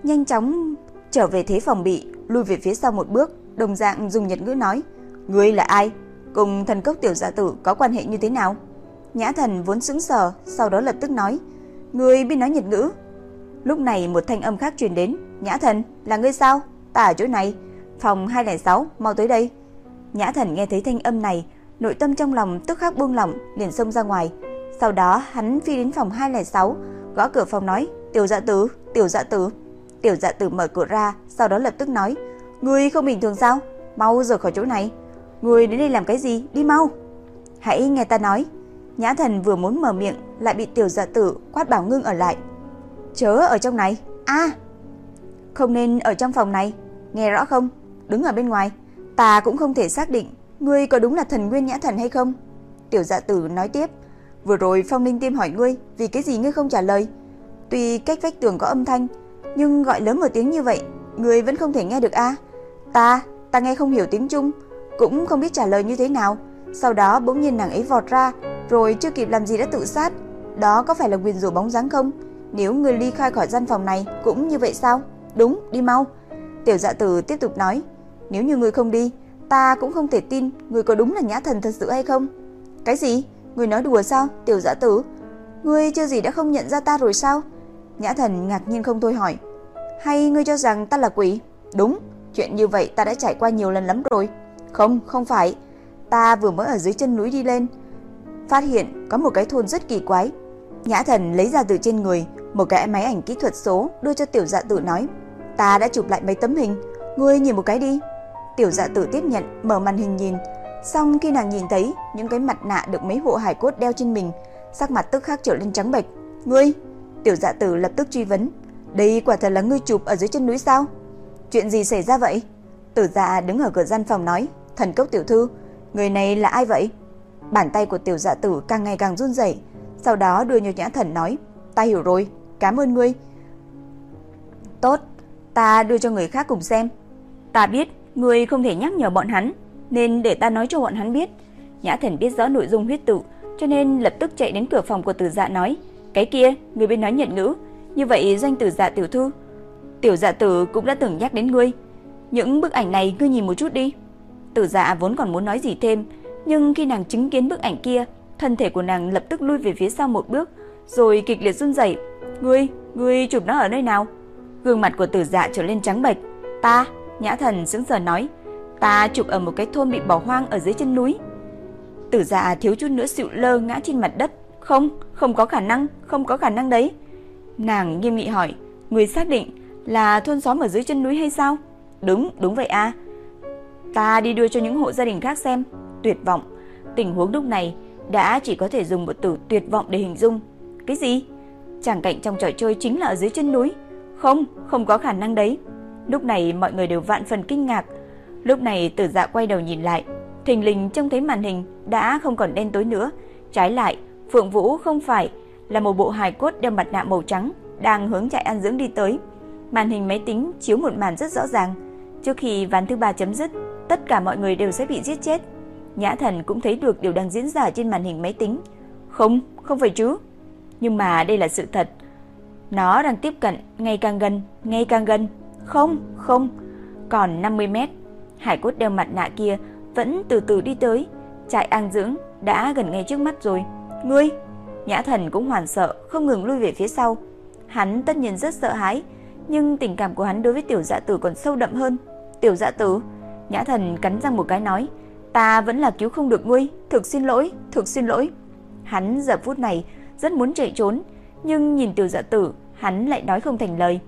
nhanh chóng trở về thế phòng bị, lui về phía sau một bước, đồng dạng dùng nhật ngữ nói: "Ngươi là ai? Cùng thần cốc tiểu dạ tử có quan hệ như thế nào?" Nhã Thần vốn sững sờ, sau đó lập tức nói: "Ngươi biết nói nhật ngữ?" Lúc này một thanh âm khác truyền đến, "Nhã Thần, là ngươi sao? Ta ở chỗ này, phòng 206, mau tới đây." Nhã Thần nghe thấy thanh âm này, nội tâm trong lòng tức khắc buông lỏng, liền xông ra ngoài. Sau đó hắn phi đến phòng 206, gõ cửa phòng nói: "Tiểu Dạ Tử, Tiểu Dạ Tử." Tiểu Dạ Tử mở cửa ra, sau đó lập tức nói: "Ngươi không bình thường sao? Mau rời khỏi chỗ này. Ngươi đến đây làm cái gì? Đi mau." "Hãy nghe ta nói." Nhã Thần vừa muốn mở miệng, lại bị Tiểu Dạ Tử quát bảo ngưng ở lại. "Chớ ở trong này." "A." "Không nên ở trong phòng này, nghe rõ không? Đứng ở bên ngoài, ta cũng không thể xác định ngươi có đúng là thần nguyên Nhã Thần hay không." Tiểu Dạ Tử nói tiếp, "Vừa rồi Phong Linh Tiêm hỏi ngươi, vì cái gì ngươi không trả lời? Tuy cách vách tường có âm thanh, nhưng gọi lớn một tiếng như vậy, ngươi vẫn không thể nghe được a? Ta, ta nghe không hiểu tiếng Trung, cũng không biết trả lời như thế nào. Sau đó bỗng nhiên nàng ấy vọt ra, rồi chưa kịp làm gì đã tự sát. Đó có phải là quyền rủa bóng dáng không? Nếu ngươi ly khai khỏi gian phòng này cũng như vậy sao? Đúng, đi mau." Tiểu Dạ Tử tiếp tục nói, "Nếu như ngươi không đi, ta cũng không thể tin ngươi có đúng là nhã thần thật sự hay không." "Cái gì? Ngươi nói đùa sao, Tiểu giả Tử? Ngươi chưa gì đã không nhận ra ta rồi sao?" Nhã Thần ngạc nhiên không thôi hỏi, "Hay ngươi cho rằng ta là quỷ?" "Đúng, chuyện như vậy ta đã trải qua nhiều lần lắm rồi." "Không, không phải, ta vừa mới ở dưới chân núi đi lên, phát hiện có một cái thôn rất kỳ quái." Nhã Thần lấy ra từ trên người một cái máy ảnh kỹ thuật số đưa cho Tiểu Dạ Tử nói, "Ta đã chụp lại mấy tấm hình, ngươi nhìn một cái đi." Tiểu Dạ Tử tiếp nhận, mở màn hình nhìn, xong khi nàng nhìn thấy những cái mặt nạ được mấy hộ hải cốt đeo trên mình, sắc mặt tức khắc trở lên trắng bệch. "Ngươi?" Tiểu Dạ Tử lập tức truy vấn, "Đây quả thật là ngươi chụp ở dưới chân núi sao? Chuyện gì xảy ra vậy?" Tử Dạ đứng ở cửa gian phòng nói, "Thần cốc tiểu thư, người này là ai vậy?" Bàn tay của Tiểu Dạ Tử càng ngày càng run rẩy, sau đó đưa Nhược Nhã Thần nói, "Ta hiểu rồi, cảm ơn ngươi." "Tốt, ta đưa cho người khác cùng xem." "Ta biết, người không thể nhắc nhở bọn hắn, nên để ta nói cho bọn hắn biết." Nhã Thần biết rõ nội dung huyết tự, cho nên lập tức chạy đến cửa phòng của Tử Dạ nói, "Cái kia, người bên nói nhận ngữ, như vậy danh Tử Dạ tiểu thư, Tiểu Dạ tử cũng đã từng nhắc đến ngươi, những bức ảnh này ngươi nhìn một chút đi." Tử Dạ vốn còn muốn nói gì thêm, nhưng khi nàng chứng kiến bức ảnh kia, thân thể của nàng lập tức lui về phía sau một bước, rồi kịch liệt run rẩy. "Ngươi, ngươi chụp nó ở nơi nào?" Gương mặt của Tử Dạ trở lên trắng bệch. "Ta." Nhã Thần sững sờ nói, "Ta chụp ở một cái thôn bị bỏ hoang ở dưới chân núi." Tử Dạ thiếu chút nữa xịu lơ ngã trên mặt đất, Không, không có khả năng, không có khả năng đấy. Nàng nghiêm nghị hỏi, người xác định là thôn xóm ở dưới chân núi hay sao? Đúng, đúng vậy à. Ta đi đưa cho những hộ gia đình khác xem. Tuyệt vọng. Tình huống lúc này đã chỉ có thể dùng một từ tuyệt vọng để hình dung. Cái gì? Chẳng cảnh trong trò chơi chính là ở dưới chân núi. Không, không có khả năng đấy. Lúc này mọi người đều vạn phần kinh ngạc. Lúc này tử dạ quay đầu nhìn lại. Thình lình trông thấy màn hình đã không còn đen tối nữa. Trái lại, Phượng Vũ không phải là một bộ hài cốt đeo mặt nạ màu trắng đang hướng chạy ăn dưỡng đi tới. Màn hình máy tính chiếu một màn rất rõ ràng. Trước khi ván thứ ba chấm dứt, tất cả mọi người đều sẽ bị giết chết. Nhã Thần cũng thấy được điều đang diễn ra trên màn hình máy tính. Không, không phải chứ. Nhưng mà đây là sự thật. Nó đang tiếp cận, ngày càng gần, ngày càng gần. Không, không. Còn 50 mét. Hải cốt đeo mặt nạ kia vẫn từ từ đi tới. Trại an dưỡng đã gần ngay trước mắt rồi. Ngươi! Nhã Thần cũng hoàn sợ, không ngừng lui về phía sau. Hắn tất nhiên rất sợ hãi, nhưng tình cảm của hắn đối với tiểu dạ tử còn sâu đậm hơn. Tiểu dạ tử, Nhã Thần cắn răng một cái nói, ta vẫn là cứu không được ngươi, thực xin lỗi, thực xin lỗi. Hắn giờ phút này rất muốn chạy trốn, nhưng nhìn tiểu dạ tử, hắn lại nói không thành lời.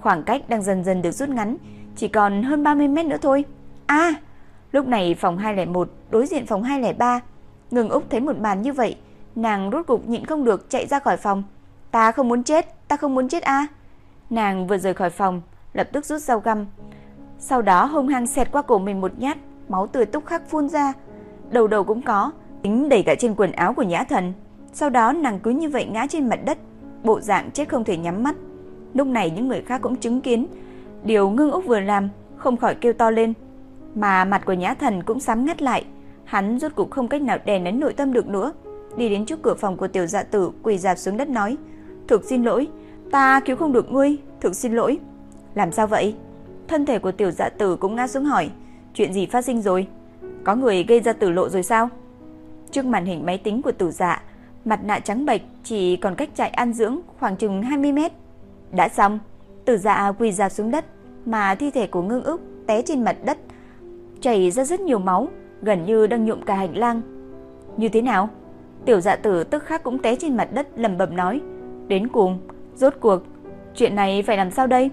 Khoảng cách đang dần dần được rút ngắn, chỉ còn hơn 30 mét nữa thôi. A! lúc này phòng 201 đối diện phòng 203, Ngừng Úc thấy một màn như vậy, nàng rốt cục nhịn không được chạy ra khỏi phòng. Ta không muốn chết, ta không muốn chết a. Nàng vừa rời khỏi phòng, lập tức rút dao găm. Sau đó hung hăng xẹt qua cổ mình một nhát, máu tươi túc khắc phun ra. Đầu đầu cũng có, tính đầy cả trên quần áo của Nhã Thần. Sau đó nàng cứ như vậy ngã trên mặt đất, bộ dạng chết không thể nhắm mắt. Lúc này những người khác cũng chứng kiến điều Ngưng Úc vừa làm, không khỏi kêu to lên, mà mặt của Nhã Thần cũng sám ngắt lại. Hắn rốt cục không cách nào đè nén nội tâm được nữa, đi đến trước cửa phòng của tiểu dạ tử, quỳ dạp xuống đất nói: "Thực xin lỗi, ta cứu không được ngươi, thực xin lỗi." "Làm sao vậy?" Thân thể của tiểu dạ tử cũng ngã xuống hỏi: "Chuyện gì phát sinh rồi? Có người gây ra tử lộ rồi sao?" Trước màn hình máy tính của tử dạ, mặt nạ trắng bệch chỉ còn cách chạy an dưỡng khoảng chừng 20 mét. Đã xong, tử dạ quỳ dạp xuống đất, mà thi thể của ngưng ức té trên mặt đất, chảy ra rất nhiều máu, gần như đang nhuộm cả hành lang. Như thế nào? Tiểu dạ tử tức khắc cũng té trên mặt đất lầm bầm nói. Đến cùng, rốt cuộc, chuyện này phải làm sao đây?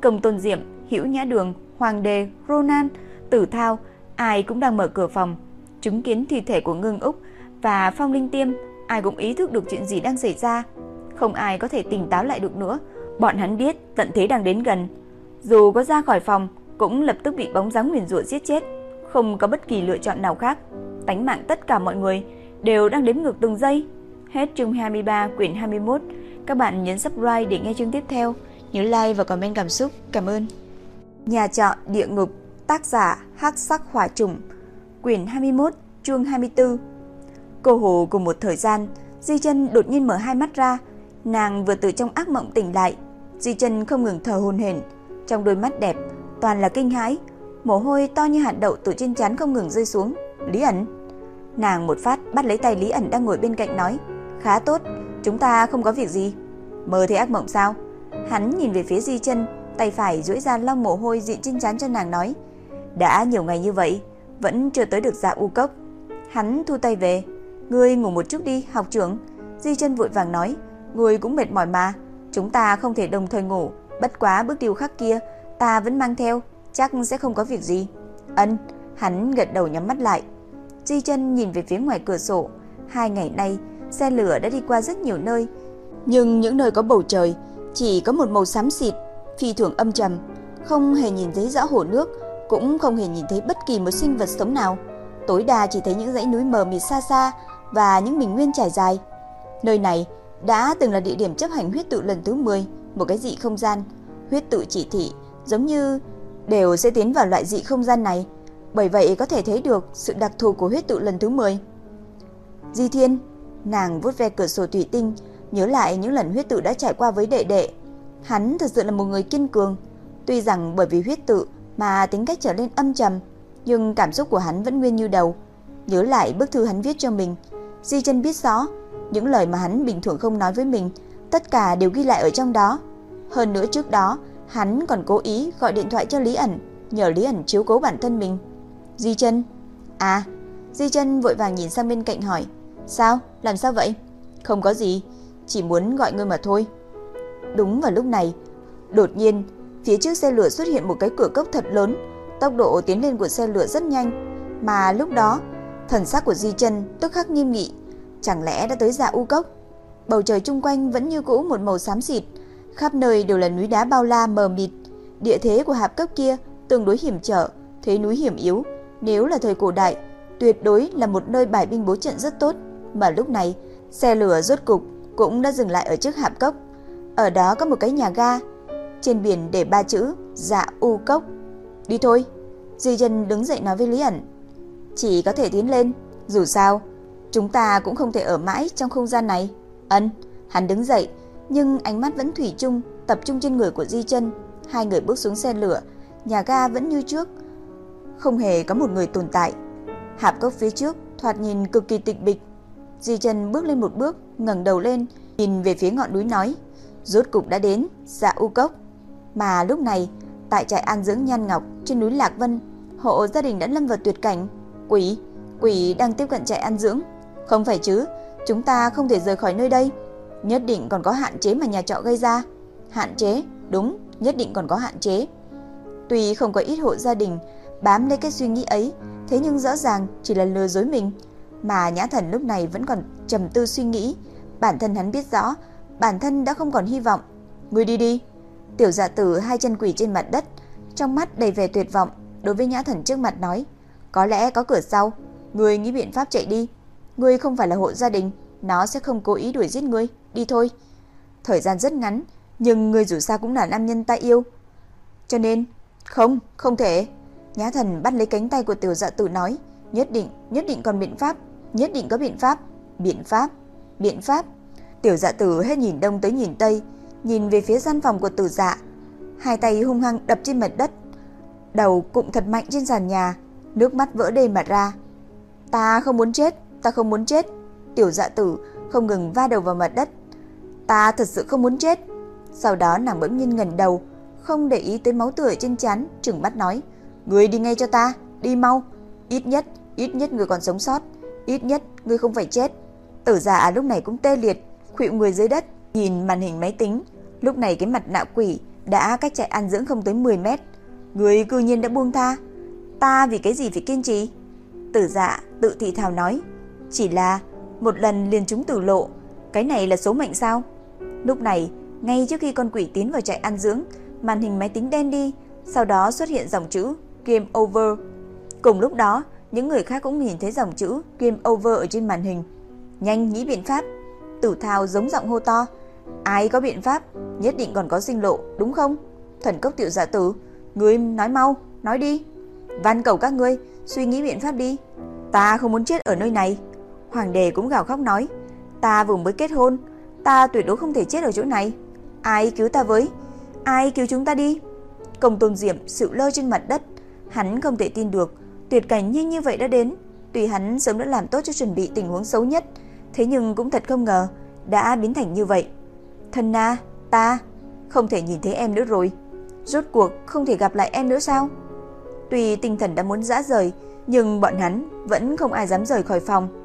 Công tôn diệm, hữu nhã đường, hoàng đề, Ronan, tử thao, ai cũng đang mở cửa phòng. Chứng kiến thi thể của ngưng Úc và phong linh tiêm, ai cũng ý thức được chuyện gì đang xảy ra. Không ai có thể tỉnh táo lại được nữa. Bọn hắn biết tận thế đang đến gần. Dù có ra khỏi phòng, cũng lập tức bị bóng dáng nguyền rủa giết chết. Không có bất kỳ lựa chọn nào khác. Tánh mạng tất cả mọi người đều đang đếm ngược từng giây. Hết chương 23 quyển 21. Các bạn nhấn subscribe để nghe chương tiếp theo. Nhớ like và comment cảm xúc. Cảm ơn. Nhà trọ địa ngục, tác giả Hắc Sắc Hỏa Trùng, quyển 21, chương 24. Cô hồ cùng một thời gian, Di Chân đột nhiên mở hai mắt ra, nàng vừa từ trong ác mộng tỉnh lại, Di Chân không ngừng thở hồn hển, trong đôi mắt đẹp toàn là kinh hãi, mồ hôi to như hạt đậu từ trên trán không ngừng rơi xuống. Lý ẩn. Nàng một phát bắt lấy tay Lý ẩn đang ngồi bên cạnh nói Khá tốt, chúng ta không có việc gì. Mơ thấy ác mộng sao? Hắn nhìn về phía Di chân Tay phải duỗi ra lau mồ hôi dị trên trán cho nàng nói Đã nhiều ngày như vậy Vẫn chưa tới được dạ u cốc. Hắn thu tay về Ngươi ngủ một chút đi học trưởng. Di chân vội vàng nói Ngươi cũng mệt mỏi mà. Chúng ta không thể đồng thời ngủ Bất quá bước điều khắc kia Ta vẫn mang theo Chắc sẽ không có việc gì Ân Hắn gật đầu nhắm mắt lại Di chân nhìn về phía ngoài cửa sổ. Hai ngày nay, xe lửa đã đi qua rất nhiều nơi. Nhưng những nơi có bầu trời, chỉ có một màu xám xịt, phi thường âm trầm. Không hề nhìn thấy rõ hồ nước, cũng không hề nhìn thấy bất kỳ một sinh vật sống nào. Tối đa chỉ thấy những dãy núi mờ mịt xa xa và những bình nguyên trải dài. Nơi này đã từng là địa điểm chấp hành huyết tự lần thứ 10, một cái dị không gian. Huyết tự chỉ thị giống như đều sẽ tiến vào loại dị không gian này bởi vậy có thể thấy được sự đặc thù của huyết tụ lần thứ 10. Di Thiên, nàng vuốt ve cửa sổ thủy tinh, nhớ lại những lần huyết tự đã trải qua với đệ đệ. Hắn thật sự là một người kiên cường, tuy rằng bởi vì huyết tự mà tính cách trở nên âm trầm, nhưng cảm xúc của hắn vẫn nguyên như đầu. Nhớ lại bức thư hắn viết cho mình, Di Chân biết rõ, những lời mà hắn bình thường không nói với mình, tất cả đều ghi lại ở trong đó. Hơn nữa trước đó, hắn còn cố ý gọi điện thoại cho Lý ẩn, nhờ Lý ẩn chiếu cố bản thân mình. Di chân À Di chân vội vàng nhìn sang bên cạnh hỏi Sao làm sao vậy Không có gì, chỉ muốn gọi ngươi mà thôi. Đúng vào lúc này, đột nhiên, phía trước xe lửa xuất hiện một cái cửa cốc thật lớn, tốc độ tiến lên của xe lửa rất nhanh, mà lúc đó, thần sắc của Di Chân tức khắc nghiêm nghị, chẳng lẽ đã tới dạ u cốc? Bầu trời chung quanh vẫn như cũ một màu xám xịt, khắp nơi đều là núi đá bao la mờ mịt. Địa thế của hạp cốc kia tương đối hiểm trở, thế núi hiểm yếu, nếu là thời cổ đại, tuyệt đối là một nơi bài binh bố trận rất tốt, mà lúc này, xe lửa rốt cục cũng đã dừng lại ở trước hạp cốc. Ở đó có một cái nhà ga, trên biển để ba chữ Dạ U Cốc. Đi thôi. Di Trần đứng dậy nói với Lý ẩn. Chỉ có thể tiến lên, dù sao, chúng ta cũng không thể ở mãi trong không gian này. Ân, hắn đứng dậy, nhưng ánh mắt vẫn thủy chung tập trung trên người của Di Chân. Hai người bước xuống xe lửa, nhà ga vẫn như trước, không hề có một người tồn tại. Hạp cốc phía trước thoạt nhìn cực kỳ tịch bịch. Di Chân bước lên một bước, ngẩng đầu lên, nhìn về phía ngọn núi nói: "Rốt cục đã đến, Dạ U cốc." Mà lúc này, tại trại an dưỡng Nhan Ngọc trên núi Lạc Vân, hộ gia đình đã lâm vào tuyệt cảnh. Quỷ, quỷ đang tiếp cận trại an dưỡng. Không phải chứ, chúng ta không thể rời khỏi nơi đây. Nhất định còn có hạn chế mà nhà trọ gây ra. Hạn chế, đúng, nhất định còn có hạn chế. Tuy không có ít hộ gia đình bám lấy cái suy nghĩ ấy, thế nhưng rõ ràng chỉ là lừa dối mình. Mà Nhã Thần lúc này vẫn còn trầm tư suy nghĩ, bản thân hắn biết rõ, bản thân đã không còn hy vọng. Ngươi đi đi. Tiểu Dạ Tử hai chân quỳ trên mặt đất, trong mắt đầy vẻ tuyệt vọng, đối với Nhã Thần trước mặt nói: "Có lẽ có cửa sau, ngươi nghĩ biện pháp chạy đi. Ngươi không phải là hộ gia đình, nó sẽ không cố ý đuổi giết ngươi, đi thôi." Thời gian rất ngắn, nhưng ngươi dù sao cũng là nam nhân ta yêu. Cho nên, không, không thể. Nhã Thần bắt lấy cánh tay của Tiểu Dạ Tử nói, nhất định, nhất định còn biện pháp, nhất định có biện pháp, biện pháp, biện pháp. Tiểu Dạ Tử hết nhìn đông tới nhìn tây, nhìn về phía gian phòng của Tử Dạ, hai tay hung hăng đập trên mặt đất, đầu cụng thật mạnh trên sàn nhà, nước mắt vỡ đê mà ra. Ta không muốn chết, ta không muốn chết. Tiểu Dạ Tử không ngừng va đầu vào mặt đất. Ta thật sự không muốn chết. Sau đó nàng bỗng nhiên ngẩng đầu, không để ý tới máu tươi trên trán, trừng mắt nói: Ngươi đi ngay cho ta, đi mau. Ít nhất, ít nhất ngươi còn sống sót. Ít nhất ngươi không phải chết. Tử giả lúc này cũng tê liệt, khuỵu người dưới đất, nhìn màn hình máy tính. Lúc này cái mặt nạ quỷ đã cách chạy ăn dưỡng không tới 10 mét. người cư nhiên đã buông tha. Ta vì cái gì phải kiên trì? Tử dạ tự thị thào nói. Chỉ là một lần liền chúng tử lộ. Cái này là số mệnh sao? Lúc này, ngay trước khi con quỷ tiến vào trại ăn dưỡng, màn hình máy tính đen đi, sau đó xuất hiện dòng chữ Game Over. Cùng lúc đó, những người khác cũng nhìn thấy dòng chữ Game Over ở trên màn hình. Nhanh nghĩ biện pháp. Tử Thao giống giọng hô to. Ai có biện pháp, nhất định còn có sinh lộ, đúng không? Thần cốc tiểu giả tử, ngươi nói mau, nói đi. Van cầu các ngươi, suy nghĩ biện pháp đi. Ta không muốn chết ở nơi này. Hoàng đề cũng gào khóc nói. Ta vừa mới kết hôn, ta tuyệt đối không thể chết ở chỗ này. Ai cứu ta với? Ai cứu chúng ta đi? Công tôn diệm sự lơ trên mặt đất, Hắn không thể tin được, tuyệt cảnh như như vậy đã đến. Tuy hắn sớm đã làm tốt cho chuẩn bị tình huống xấu nhất, thế nhưng cũng thật không ngờ đã biến thành như vậy. Thân Na, ta không thể nhìn thấy em nữa rồi. Rốt cuộc không thể gặp lại em nữa sao? Tuy tinh thần đã muốn dã rời, nhưng bọn hắn vẫn không ai dám rời khỏi phòng.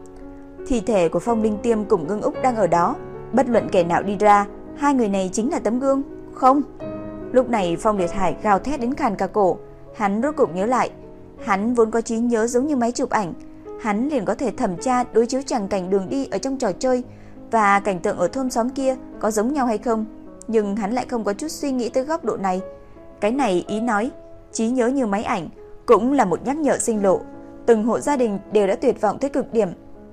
Thi thể của Phong Linh Tiêm cùng Ngưng Úc đang ở đó, bất luận kẻ nào đi ra, hai người này chính là tấm gương. Không. Lúc này Phong Liệt Hải gào thét đến khàn cả cổ, Hắn rốt cuộc nhớ lại, hắn vốn có trí nhớ giống như máy chụp ảnh, hắn liền có thể thẩm tra đối chiếu chẳng cảnh đường đi ở trong trò chơi và cảnh tượng ở thôn xóm kia có giống nhau hay không, nhưng hắn lại không có chút suy nghĩ tới góc độ này. Cái này ý nói, trí nhớ như máy ảnh cũng là một nhắc nhở sinh lộ, từng hộ gia đình đều đã tuyệt vọng tới cực điểm,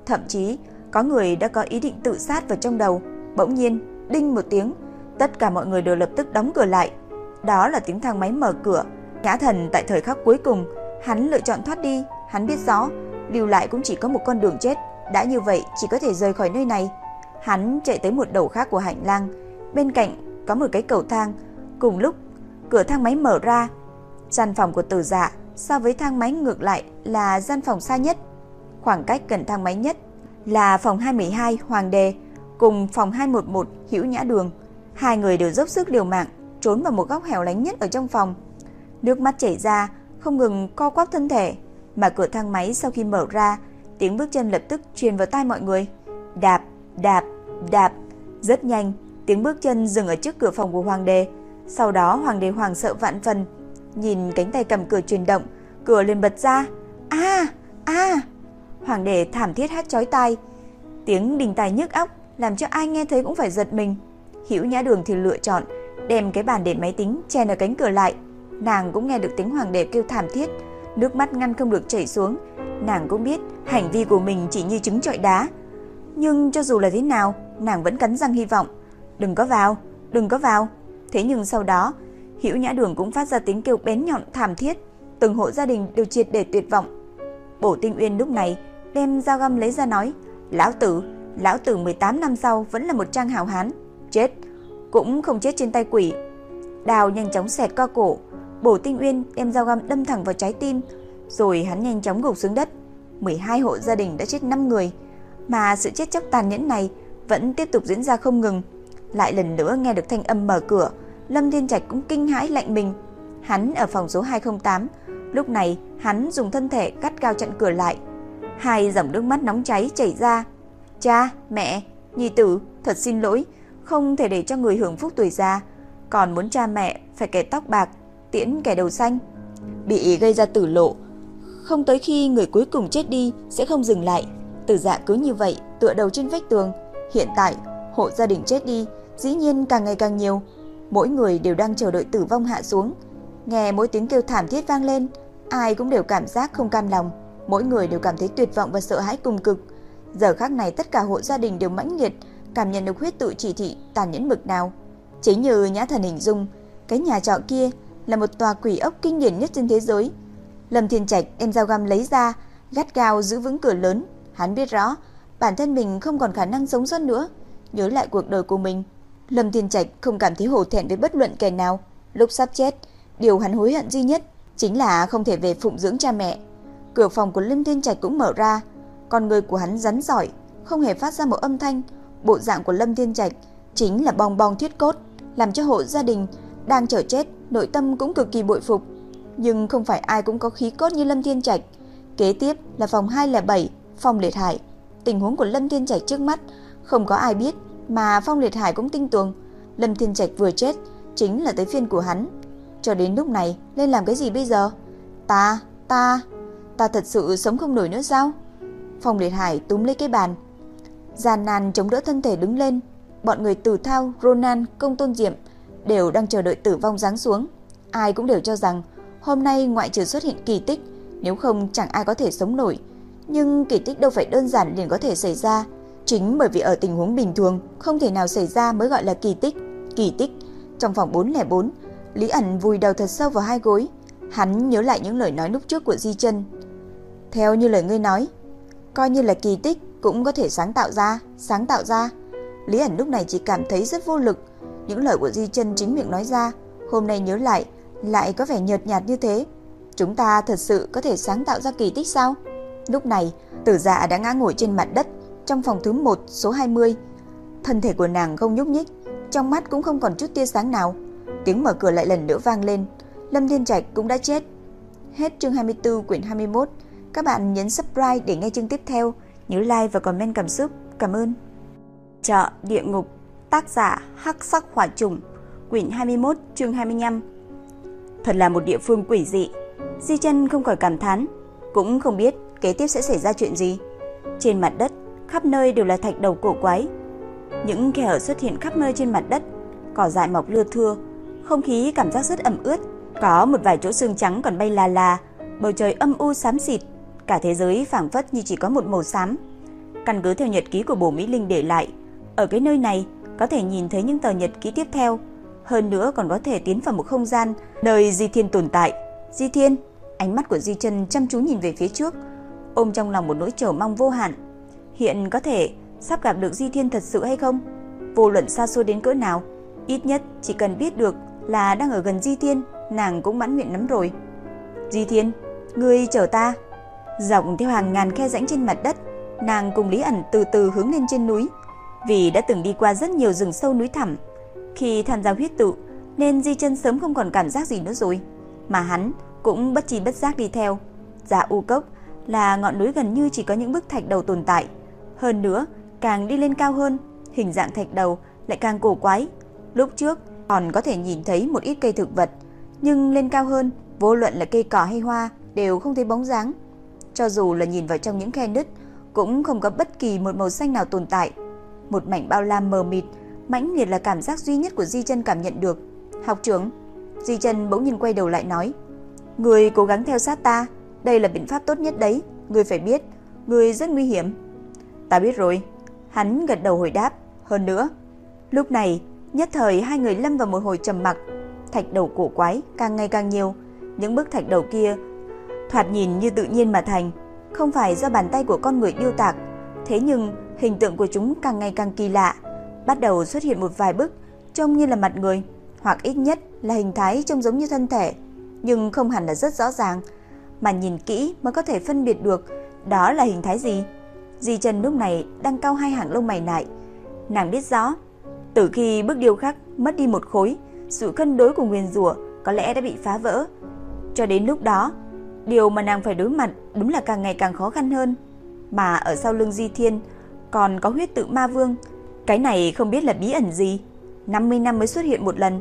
thậm chí có người đã có ý định tự sát vào trong đầu. Bỗng nhiên, đinh một tiếng, tất cả mọi người đều lập tức đóng cửa lại. Đó là tiếng thang máy mở cửa, Nhã thần tại thời khắc cuối cùng, hắn lựa chọn thoát đi, hắn biết rõ, lưu lại cũng chỉ có một con đường chết, đã như vậy chỉ có thể rời khỏi nơi này. Hắn chạy tới một đầu khác của hành lang, bên cạnh có một cái cầu thang, cùng lúc cửa thang máy mở ra. Gian phòng của Tử Dạ so với thang máy ngược lại là gian phòng xa nhất. Khoảng cách gần thang máy nhất là phòng 212 Hoàng Đề cùng phòng 211 Hữu Nhã Đường. Hai người đều dốc sức liều mạng trốn vào một góc hẻo lánh nhất ở trong phòng. Nước mắt chảy ra, không ngừng co quắp thân thể, mà cửa thang máy sau khi mở ra, tiếng bước chân lập tức truyền vào tai mọi người. Đạp, đạp, đạp, rất nhanh, tiếng bước chân dừng ở trước cửa phòng của hoàng Đề. Sau đó hoàng Đề hoàng sợ vạn phần, nhìn cánh tay cầm cửa chuyển động, cửa liền bật ra. A, a! Hoàng đế thảm thiết hát chói tai. Tiếng đình tài nhức óc làm cho ai nghe thấy cũng phải giật mình. Hữu Nhã Đường thì lựa chọn đem cái bàn để máy tính chen ở cánh cửa lại. Nàng cũng nghe được tiếng hoàng đế kêu thảm thiết, nước mắt ngăn không được chảy xuống. Nàng cũng biết hành vi của mình chỉ như trứng trọi đá. Nhưng cho dù là thế nào, nàng vẫn cắn răng hy vọng. Đừng có vào, đừng có vào. Thế nhưng sau đó, Hữu Nhã Đường cũng phát ra tiếng kêu bén nhọn thảm thiết. Từng hộ gia đình đều triệt để tuyệt vọng. Bổ Tinh Uyên lúc này đem dao găm lấy ra nói, "Lão tử, lão tử 18 năm sau vẫn là một trang hào hán, chết cũng không chết trên tay quỷ." Đào nhanh chóng xẹt qua cổ, Bổ Tinh Uyên đem dao găm đâm thẳng vào trái tim, rồi hắn nhanh chóng gục xuống đất. 12 hộ gia đình đã chết 5 người, mà sự chết chóc tàn nhẫn này vẫn tiếp tục diễn ra không ngừng. Lại lần nữa nghe được thanh âm mở cửa, Lâm Thiên Trạch cũng kinh hãi lạnh mình. Hắn ở phòng số 208, lúc này hắn dùng thân thể cắt cao chặn cửa lại. Hai dòng nước mắt nóng cháy chảy ra. Cha, mẹ, nhi tử, thật xin lỗi, không thể để cho người hưởng phúc tuổi già, còn muốn cha mẹ phải kẻ tóc bạc, tiễn kẻ đầu xanh. Bị gây ra tử lộ, không tới khi người cuối cùng chết đi sẽ không dừng lại. Tử dạ cứ như vậy, tựa đầu trên vách tường. Hiện tại, hộ gia đình chết đi, dĩ nhiên càng ngày càng nhiều. Mỗi người đều đang chờ đợi tử vong hạ xuống. Nghe mỗi tiếng kêu thảm thiết vang lên, ai cũng đều cảm giác không cam lòng. Mỗi người đều cảm thấy tuyệt vọng và sợ hãi cùng cực. Giờ khắc này tất cả hộ gia đình đều mãnh liệt, cảm nhận được huyết tự chỉ thị tàn nhẫn mực nào. Chính như Nhã Thần hình dung, cái nhà trọ kia là một tòa quỷ ốc kinh điển nhất trên thế giới. Lâm Thiên Trạch đem dao găm lấy ra, gắt gao giữ vững cửa lớn. Hắn biết rõ, bản thân mình không còn khả năng sống sót nữa. Nhớ lại cuộc đời của mình, Lâm Thiên Trạch không cảm thấy hổ thẹn với bất luận kẻ nào. Lúc sắp chết, điều hắn hối hận duy nhất chính là không thể về phụng dưỡng cha mẹ. Cửa phòng của Lâm Thiên Trạch cũng mở ra, con người của hắn rắn giỏi, không hề phát ra một âm thanh. Bộ dạng của Lâm Thiên Trạch chính là bong bong thiết cốt, làm cho hộ gia đình đang chờ chết, nội tâm cũng cực kỳ bội phục nhưng không phải ai cũng có khí cốt như Lâm Thiên Trạch. Kế tiếp là phòng 207, phòng Liệt Hải. Tình huống của Lâm Thiên Trạch trước mắt không có ai biết, mà Phong Liệt Hải cũng tinh tường. Lâm Thiên Trạch vừa chết, chính là tới phiên của hắn. Cho đến lúc này, nên làm cái gì bây giờ? Ta, ta, ta thật sự sống không nổi nữa sao? Phong Liệt Hải túm lấy cái bàn, gian nan chống đỡ thân thể đứng lên. Bọn người Tử Thao, Ronan, Công Tôn Diệm đều đang chờ đợi tử vong giáng xuống. Ai cũng đều cho rằng Hôm nay ngoại trừ xuất hiện kỳ tích, nếu không chẳng ai có thể sống nổi. Nhưng kỳ tích đâu phải đơn giản liền có thể xảy ra. Chính bởi vì ở tình huống bình thường không thể nào xảy ra mới gọi là kỳ tích. Kỳ tích. Trong phòng 404, Lý ẩn vùi đầu thật sâu vào hai gối. Hắn nhớ lại những lời nói lúc trước của Di chân theo như lời ngươi nói, coi như là kỳ tích cũng có thể sáng tạo ra, sáng tạo ra. Lý ẩn lúc này chỉ cảm thấy rất vô lực. Những lời của Di chân chính miệng nói ra, hôm nay nhớ lại lại có vẻ nhợt nhạt như thế. Chúng ta thật sự có thể sáng tạo ra kỳ tích sao? Lúc này, tử dạ đã ngã ngồi trên mặt đất trong phòng thứ 1 số 20. Thân thể của nàng không nhúc nhích, trong mắt cũng không còn chút tia sáng nào. Tiếng mở cửa lại lần nữa vang lên. Lâm Thiên Trạch cũng đã chết. Hết chương 24 quyển 21. Các bạn nhấn subscribe để nghe chương tiếp theo. Nhớ like và comment cảm xúc. Cảm ơn. Chợ địa ngục Tác giả Hắc Sắc Hỏa Trùng Quyển 21 chương 25 Thật là một địa phương quỷ dị. Di chân không khỏi cảm thán, cũng không biết kế tiếp sẽ xảy ra chuyện gì. Trên mặt đất, khắp nơi đều là thạch đầu cổ quái. Những khe hở xuất hiện khắp nơi trên mặt đất, cỏ dại mọc lưa thưa, không khí cảm giác rất ẩm ướt. Có một vài chỗ xương trắng còn bay là là, bầu trời âm u xám xịt, cả thế giới phảng phất như chỉ có một màu xám. Căn cứ theo nhật ký của bổ Mỹ Linh để lại, ở cái nơi này có thể nhìn thấy những tờ nhật ký tiếp theo hơn nữa còn có thể tiến vào một không gian nơi Di Thiên tồn tại. Di Thiên, ánh mắt của Di Chân chăm chú nhìn về phía trước, ôm trong lòng một nỗi chờ mong vô hạn. Hiện có thể sắp gặp được Di Thiên thật sự hay không? Vô luận xa xôi đến cỡ nào, ít nhất chỉ cần biết được là đang ở gần Di Thiên, nàng cũng mãn nguyện lắm rồi. Di Thiên, ngươi chờ ta. Dọc theo hàng ngàn khe rãnh trên mặt đất, nàng cùng Lý ẩn từ từ hướng lên trên núi. Vì đã từng đi qua rất nhiều rừng sâu núi thẳm, khi tham gia huyết tụ nên Di Chân sớm không còn cảm giác gì nữa rồi, mà hắn cũng bất chi bất giác đi theo. Dạ U Cốc là ngọn núi gần như chỉ có những bức thạch đầu tồn tại, hơn nữa, càng đi lên cao hơn, hình dạng thạch đầu lại càng cổ quái. Lúc trước còn có thể nhìn thấy một ít cây thực vật, nhưng lên cao hơn, vô luận là cây cỏ hay hoa đều không thấy bóng dáng. Cho dù là nhìn vào trong những khe nứt, cũng không có bất kỳ một màu xanh nào tồn tại. Một mảnh bao lam mờ mịt, mãnh liệt là cảm giác duy nhất của Di Chân cảm nhận được. "Học trưởng." Di Chân bỗng nhiên quay đầu lại nói, "Người cố gắng theo sát ta, đây là biện pháp tốt nhất đấy, người phải biết, người rất nguy hiểm." "Ta biết rồi." Hắn gật đầu hồi đáp, "Hơn nữa." Lúc này, nhất thời hai người lâm vào một hồi trầm mặc, thạch đầu cổ quái càng ngày càng nhiều, những bức thạch đầu kia thoạt nhìn như tự nhiên mà thành, không phải do bàn tay của con người điêu tạc, thế nhưng hình tượng của chúng càng ngày càng kỳ lạ, bắt đầu xuất hiện một vài bức trông như là mặt người, hoặc ít nhất là hình thái trông giống như thân thể, nhưng không hẳn là rất rõ ràng, mà nhìn kỹ mới có thể phân biệt được đó là hình thái gì. Di Trần lúc này đang cau hai hàng lông mày lại, nàng biết rõ, từ khi bức điêu khắc mất đi một khối, sự cân đối của nguyên rủa có lẽ đã bị phá vỡ. Cho đến lúc đó, điều mà nàng phải đối mặt đúng là càng ngày càng khó khăn hơn. Mà ở sau lưng Di Thiên còn có huyết tự ma vương, cái này không biết là bí ẩn gì, 50 năm mới xuất hiện một lần.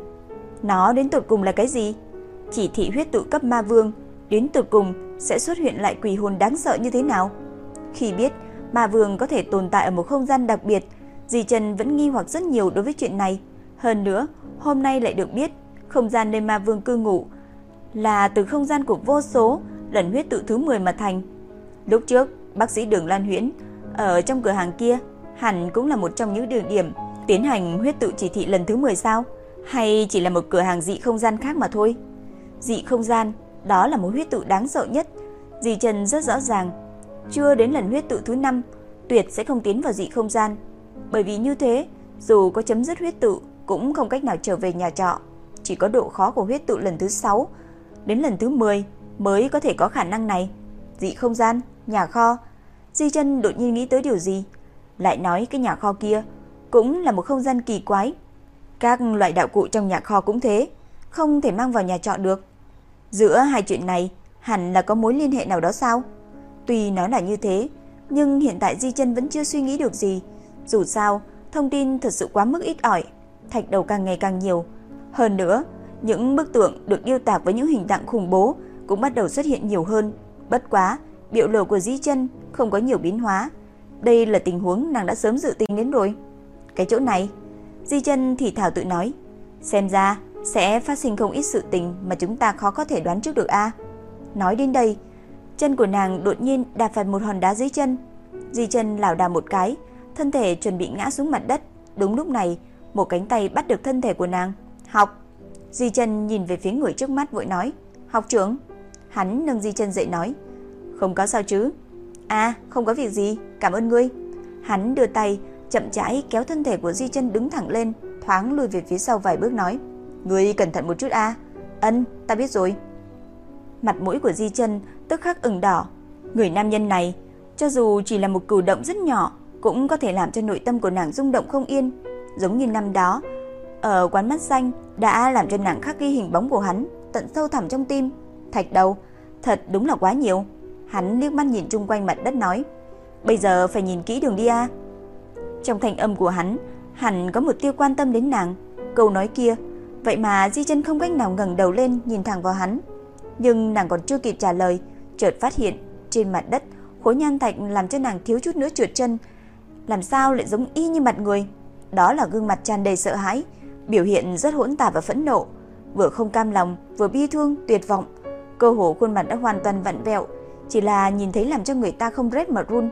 Nó đến tột cùng là cái gì? Chỉ thị huyết tự cấp ma vương, đến tột cùng sẽ xuất hiện lại quỷ hồn đáng sợ như thế nào? Khi biết ma vương có thể tồn tại ở một không gian đặc biệt, Di Trần vẫn nghi hoặc rất nhiều đối với chuyện này. Hơn nữa, hôm nay lại được biết không gian nơi ma vương cư ngụ là từ không gian của vô số lần huyết tự thứ 10 mà thành. Lúc trước, bác sĩ Đường Lan Huyễn ở trong cửa hàng kia hẳn cũng là một trong những địa điểm tiến hành huyết tự chỉ thị lần thứ 10 sao? Hay chỉ là một cửa hàng dị không gian khác mà thôi? Dị không gian, đó là một huyết tự đáng sợ nhất. Dì Trần rất rõ ràng, chưa đến lần huyết tự thứ 5, tuyệt sẽ không tiến vào dị không gian. Bởi vì như thế, dù có chấm dứt huyết tự cũng không cách nào trở về nhà trọ. Chỉ có độ khó của huyết tự lần thứ 6 đến lần thứ 10 mới có thể có khả năng này. Dị không gian, nhà kho. Di chân đột nhiên nghĩ tới điều gì, lại nói cái nhà kho kia cũng là một không gian kỳ quái. Các loại đạo cụ trong nhà kho cũng thế, không thể mang vào nhà trọ được. Giữa hai chuyện này hẳn là có mối liên hệ nào đó sao? Tuy nó là như thế, nhưng hiện tại Di chân vẫn chưa suy nghĩ được gì. Dù sao, thông tin thật sự quá mức ít ỏi, thạch đầu càng ngày càng nhiều. Hơn nữa, những bức tượng được điêu tạc với những hình dạng khủng bố cũng bắt đầu xuất hiện nhiều hơn. Bất quá, biểu lộ của Di Chân không có nhiều biến hóa. Đây là tình huống nàng đã sớm dự tính đến rồi. Cái chỗ này, Di Chân thì thảo tự nói, xem ra sẽ phát sinh không ít sự tình mà chúng ta khó có thể đoán trước được a. Nói đến đây, chân của nàng đột nhiên đạp phải một hòn đá dưới chân. Di Chân lảo đảo một cái, thân thể chuẩn bị ngã xuống mặt đất. Đúng lúc này, một cánh tay bắt được thân thể của nàng. "Học." Di Chân nhìn về phía người trước mắt vội nói, "Học trưởng." Hắn nâng Di Chân dậy nói, "Không có sao chứ?" "À, không có việc gì, cảm ơn ngươi." Hắn đưa tay chậm rãi kéo thân thể của Di Chân đứng thẳng lên, thoáng lùi về phía sau vài bước nói, "Ngươi cẩn thận một chút a." "Ân, ta biết rồi." Mặt mũi của Di Chân tức khắc ửng đỏ. Người nam nhân này, cho dù chỉ là một cử động rất nhỏ, cũng có thể làm cho nội tâm của nàng rung động không yên, giống như năm đó ở quán mắt xanh đã làm cho nàng khắc ghi hình bóng của hắn tận sâu thẳm trong tim. Thạch đầu, thật đúng là quá nhiều. Hắn liếc mắt nhìn chung quanh mặt đất nói, bây giờ phải nhìn kỹ đường đi a. Trong thanh âm của hắn, hẳn có một tia quan tâm đến nàng. Câu nói kia, vậy mà Di Chân không cách nào ngẩng đầu lên nhìn thẳng vào hắn. Nhưng nàng còn chưa kịp trả lời, chợt phát hiện trên mặt đất khối nhan thạch làm cho nàng thiếu chút nữa trượt chân. Làm sao lại giống y như mặt người? Đó là gương mặt tràn đầy sợ hãi, biểu hiện rất hỗn tạp và phẫn nộ, vừa không cam lòng, vừa bi thương, tuyệt vọng. Cơ hồ khuôn mặt đã hoàn toàn vặn vẹo, chỉ là nhìn thấy làm cho người ta không rét mà run.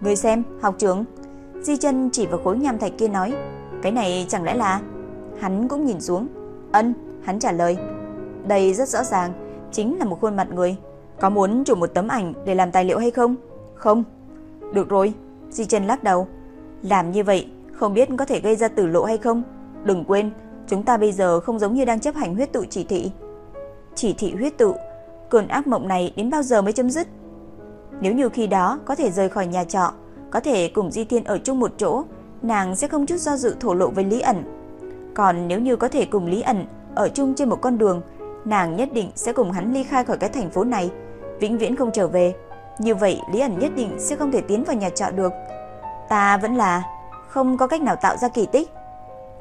Người xem, học trưởng. Di chân chỉ vào khối nham thạch kia nói, cái này chẳng lẽ là... Hắn cũng nhìn xuống. Ân, hắn trả lời. Đây rất rõ ràng, chính là một khuôn mặt người. Có muốn chụp một tấm ảnh để làm tài liệu hay không? Không. Được rồi, Di chân lắc đầu. Làm như vậy, không biết có thể gây ra tử lộ hay không? Đừng quên, chúng ta bây giờ không giống như đang chấp hành huyết tụ chỉ thị. Chỉ thị huyết tự, cơn ác mộng này đến bao giờ mới chấm dứt? Nếu như khi đó có thể rời khỏi nhà trọ, có thể cùng Di Thiên ở chung một chỗ, nàng sẽ không chút do dự thổ lộ với Lý ẩn. Còn nếu như có thể cùng Lý ẩn ở chung trên một con đường, nàng nhất định sẽ cùng hắn ly khai khỏi cái thành phố này, vĩnh viễn không trở về. Như vậy Lý ẩn nhất định sẽ không thể tiến vào nhà trọ được. Ta vẫn là không có cách nào tạo ra kỳ tích.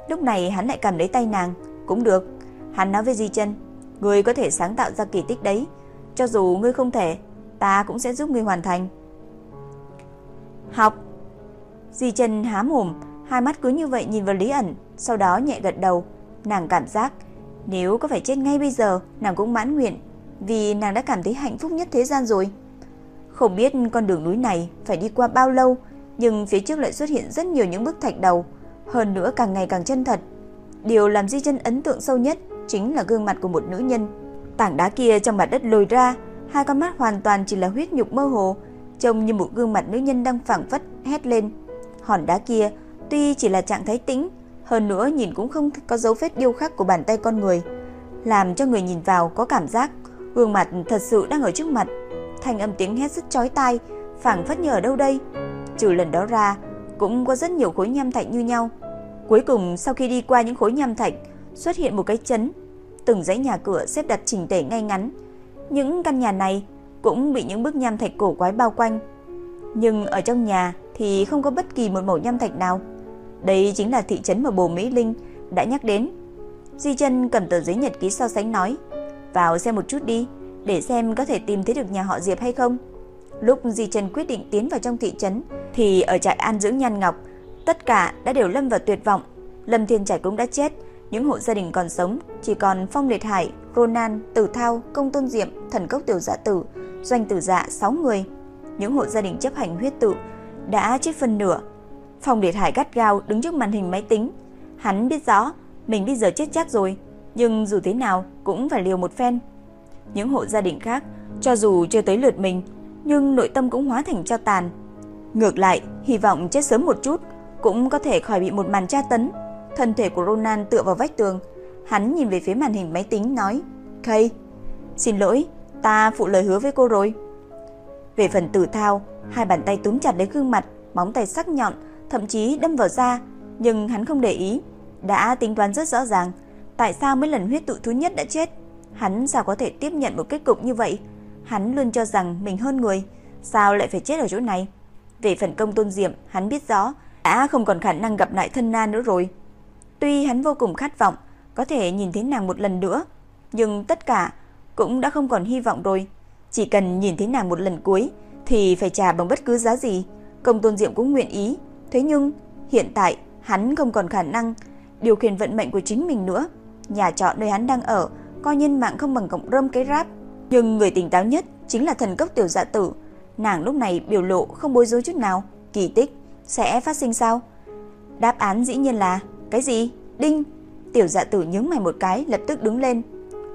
Lúc này hắn lại cầm lấy tay nàng, cũng được. Hắn nói với Di Chân, ngươi có thể sáng tạo ra kỳ tích đấy, cho dù ngươi không thể, ta cũng sẽ giúp ngươi hoàn thành. Học. Di Chân há mồm, hai mắt cứ như vậy nhìn vào Lý ẩn, sau đó nhẹ gật đầu, nàng cảm giác nếu có phải chết ngay bây giờ, nàng cũng mãn nguyện, vì nàng đã cảm thấy hạnh phúc nhất thế gian rồi. Không biết con đường núi này phải đi qua bao lâu, nhưng phía trước lại xuất hiện rất nhiều những bức thạch đầu, hơn nữa càng ngày càng chân thật. Điều làm Di Chân ấn tượng sâu nhất chính là gương mặt của một nữ nhân. Tảng đá kia trong mặt đất lồi ra, hai con mắt hoàn toàn chỉ là huyết nhục mơ hồ, trông như một gương mặt nữ nhân đang phảng phất hét lên. Hòn đá kia tuy chỉ là trạng thái tĩnh, hơn nữa nhìn cũng không có dấu vết điêu khắc của bàn tay con người, làm cho người nhìn vào có cảm giác gương mặt thật sự đang ở trước mặt. Thanh âm tiếng hét rất chói tai, phảng phất như ở đâu đây. Trừ lần đó ra, cũng có rất nhiều khối nham thạch như nhau. Cuối cùng sau khi đi qua những khối nham thạch, xuất hiện một cái chấn, từng dãy nhà cửa xếp đặt chỉnh tề ngay ngắn. Những căn nhà này cũng bị những bức nham thạch cổ quái bao quanh. Nhưng ở trong nhà thì không có bất kỳ một mẩu nham thạch nào. Đây chính là thị trấn mà Bồ Mỹ Linh đã nhắc đến. Di chân cầm tờ giấy nhật ký so sánh nói, vào xem một chút đi, để xem có thể tìm thấy được nhà họ Diệp hay không. Lúc Di chân quyết định tiến vào trong thị trấn, thì ở trại an dưỡng Nhan Ngọc, tất cả đã đều lâm vào tuyệt vọng. Lâm Thiên Trạch cũng đã chết, những hộ gia đình còn sống chỉ còn Phong Liệt Hải, Ronan, Tử Thao, Công Tôn Diệm, Thần Cốc Tiểu Dạ Tử, Doanh Tử Dạ 6 người. Những hộ gia đình chấp hành huyết tự đã chết phân nửa. Phong Liệt Hải gắt gao đứng trước màn hình máy tính, hắn biết rõ mình bây giờ chết chắc rồi, nhưng dù thế nào cũng phải liều một phen. Những hộ gia đình khác, cho dù chưa tới lượt mình, nhưng nội tâm cũng hóa thành cho tàn. Ngược lại, hy vọng chết sớm một chút cũng có thể khỏi bị một màn tra tấn. Thân thể của Ronan tựa vào vách tường, hắn nhìn về phía màn hình máy tính nói: "Kay, xin lỗi, ta phụ lời hứa với cô rồi." Về phần Tử Thao, hai bàn tay túm chặt lấy gương mặt, móng tay sắc nhọn, thậm chí đâm vào da, nhưng hắn không để ý, đã tính toán rất rõ ràng, tại sao mấy lần huyết tụ thứ nhất đã chết, hắn sao có thể tiếp nhận một kết cục như vậy? Hắn luôn cho rằng mình hơn người, sao lại phải chết ở chỗ này? Về phần công tôn diệm, hắn biết rõ, đã không còn khả năng gặp lại thân na nữa rồi. Tuy hắn vô cùng khát vọng có thể nhìn thấy nàng một lần nữa, nhưng tất cả cũng đã không còn hy vọng rồi. Chỉ cần nhìn thấy nàng một lần cuối thì phải trả bằng bất cứ giá gì. Công tôn diệm cũng nguyện ý. Thế nhưng hiện tại hắn không còn khả năng điều khiển vận mệnh của chính mình nữa. Nhà trọ nơi hắn đang ở coi nhân mạng không bằng cọng rơm cái ráp. Nhưng người tỉnh táo nhất chính là thần cốc tiểu dạ tử. Nàng lúc này biểu lộ không bối rối chút nào. Kỳ tích sẽ phát sinh sao? Đáp án dĩ nhiên là cái gì? Đinh. Tiểu dạ tử nhướng mày một cái lập tức đứng lên.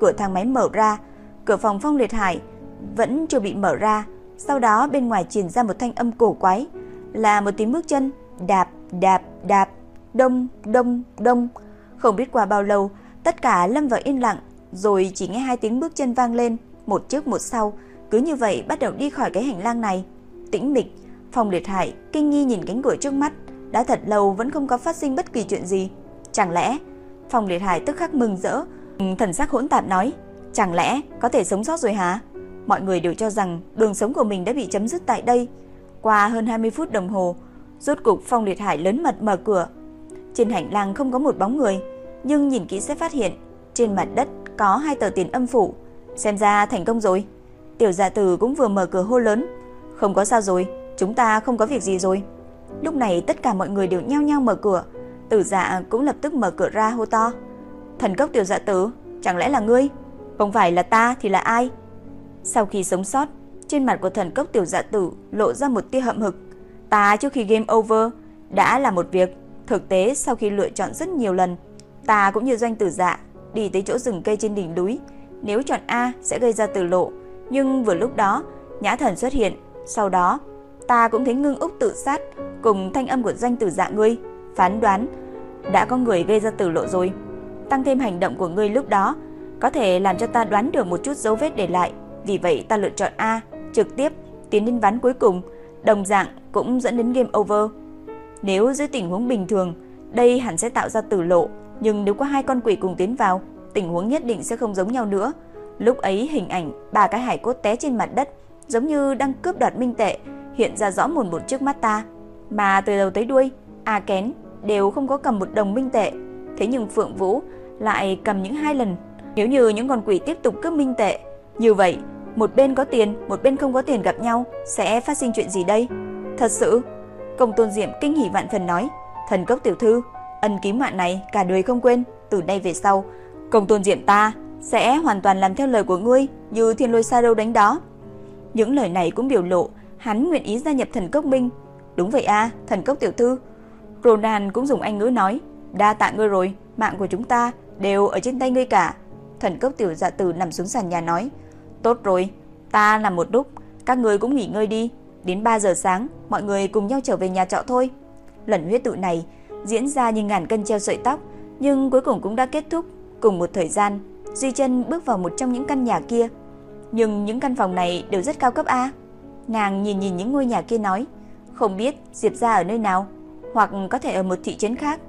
Cửa thang máy mở ra. Cửa phòng phong liệt hải vẫn chưa bị mở ra. Sau đó bên ngoài truyền ra một thanh âm cổ quái. Là một tiếng bước chân. Đạp, đạp, đạp. Đông, đông, đông. Không biết qua bao lâu, tất cả lâm vào yên lặng. Rồi chỉ nghe hai tiếng bước chân vang lên. Một trước một sau. Cứ như vậy bắt đầu đi khỏi cái hành lang này. Tĩnh mịch. phòng liệt hải kinh nghi nhìn cánh cửa trước mắt. Đã thật lâu vẫn không có phát sinh bất kỳ chuyện gì. Chẳng lẽ Phong Liệt Hải tức khắc mừng rỡ, thần sắc hỗn tạp nói, chẳng lẽ có thể sống sót rồi hả? Mọi người đều cho rằng đường sống của mình đã bị chấm dứt tại đây. Qua hơn 20 phút đồng hồ, rốt cục Phong Liệt Hải lớn mật mở cửa. Trên hành lang không có một bóng người, nhưng nhìn kỹ sẽ phát hiện trên mặt đất có hai tờ tiền âm phủ. Xem ra thành công rồi. Tiểu Dạ Tử cũng vừa mở cửa hô lớn, "Không có sao rồi, chúng ta không có việc gì rồi." Lúc này tất cả mọi người đều nhao nhao mở cửa. Tử dạ cũng lập tức mở cửa ra hô to. Thần cốc tiểu dạ tử, chẳng lẽ là ngươi? Không phải là ta thì là ai? Sau khi sống sót, trên mặt của thần cốc tiểu dạ tử lộ ra một tia hậm hực. Ta trước khi game over đã là một việc, thực tế sau khi lựa chọn rất nhiều lần, ta cũng như doanh tử dạ đi tới chỗ rừng cây trên đỉnh núi, nếu chọn A sẽ gây ra tử lộ, nhưng vừa lúc đó, Nhã Thần xuất hiện, sau đó ta cũng thấy Ngưng Úc tự sát cùng thanh âm của danh tử dạ ngươi phán đoán đã có người gây ra tử lộ rồi. Tăng thêm hành động của ngươi lúc đó có thể làm cho ta đoán được một chút dấu vết để lại. Vì vậy ta lựa chọn A, trực tiếp tiến đến ván cuối cùng, đồng dạng cũng dẫn đến game over. Nếu dưới tình huống bình thường, đây hẳn sẽ tạo ra tử lộ, nhưng nếu có hai con quỷ cùng tiến vào, tình huống nhất định sẽ không giống nhau nữa. Lúc ấy hình ảnh ba cái hải cốt té trên mặt đất, giống như đang cướp đoạt minh tệ, hiện ra rõ mồn một trước mắt ta. Mà từ đầu tới đuôi, A Kén đều không có cầm một đồng minh tệ, thế nhưng Phượng Vũ lại cầm những hai lần. Nếu như những con quỷ tiếp tục cướp minh tệ, như vậy, một bên có tiền, một bên không có tiền gặp nhau, sẽ phát sinh chuyện gì đây? Thật sự, Công Tôn Diệm kinh hỉ vạn phần nói, thần cốc tiểu thư, ân ký mạng này cả đời không quên, từ nay về sau, Công Tôn Diệm ta sẽ hoàn toàn làm theo lời của ngươi, như thiên lôi sa đâu đánh đó. Những lời này cũng biểu lộ hắn nguyện ý gia nhập thần cốc minh. Đúng vậy a, thần cốc tiểu thư. Ronan cũng dùng anh ngữ nói, đa tạ ngươi rồi, mạng của chúng ta đều ở trên tay ngươi cả. Thần cốc tiểu dạ tử nằm xuống sàn nhà nói, tốt rồi, ta làm một lúc, các ngươi cũng nghỉ ngơi đi. Đến 3 giờ sáng, mọi người cùng nhau trở về nhà trọ thôi. Lần huyết tụ này diễn ra như ngàn cân treo sợi tóc, nhưng cuối cùng cũng đã kết thúc. Cùng một thời gian, Duy Chân bước vào một trong những căn nhà kia. Nhưng những căn phòng này đều rất cao cấp A. Nàng nhìn nhìn những ngôi nhà kia nói, không biết Diệp gia ở nơi nào, hoặc có thể ở một thị trấn khác.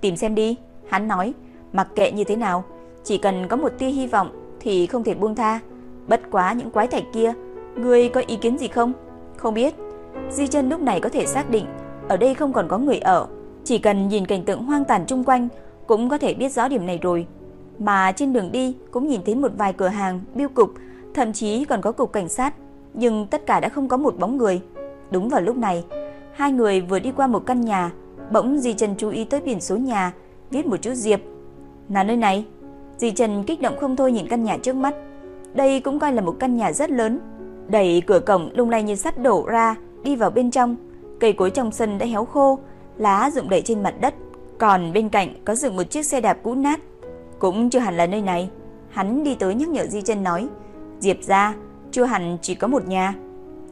Tìm xem đi, hắn nói, mặc kệ như thế nào, chỉ cần có một tia hy vọng thì không thể buông tha. Bất quá những quái thạch kia, ngươi có ý kiến gì không? Không biết. Di chân lúc này có thể xác định ở đây không còn có người ở, chỉ cần nhìn cảnh tượng hoang tàn chung quanh cũng có thể biết rõ điểm này rồi. Mà trên đường đi cũng nhìn thấy một vài cửa hàng, biêu cục, thậm chí còn có cục cảnh sát, nhưng tất cả đã không có một bóng người. Đúng vào lúc này, hai người vừa đi qua một căn nhà, bỗng Di Trần chú ý tới biển số nhà, viết một chữ Diệp. Là nơi này. Di Trần kích động không thôi nhìn căn nhà trước mắt. Đây cũng coi là một căn nhà rất lớn. Đẩy cửa cổng lung lay như sắt đổ ra, đi vào bên trong. Cây cối trong sân đã héo khô, lá rụng đầy trên mặt đất. Còn bên cạnh có dựng một chiếc xe đạp cũ nát. Cũng chưa hẳn là nơi này. Hắn đi tới nhắc nhở Di Trần nói, Diệp gia chưa hẳn chỉ có một nhà.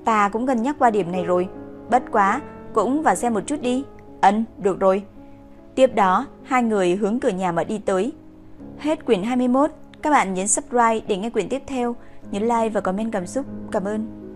Ta cũng gần nhắc qua điểm này rồi. Bất quá, cũng vào xem một chút đi. Ấn, được rồi. Tiếp đó, hai người hướng cửa nhà mà đi tới. Hết quyển 21, các bạn nhấn subscribe để nghe quyển tiếp theo, nhấn like và comment cảm xúc. Cảm ơn.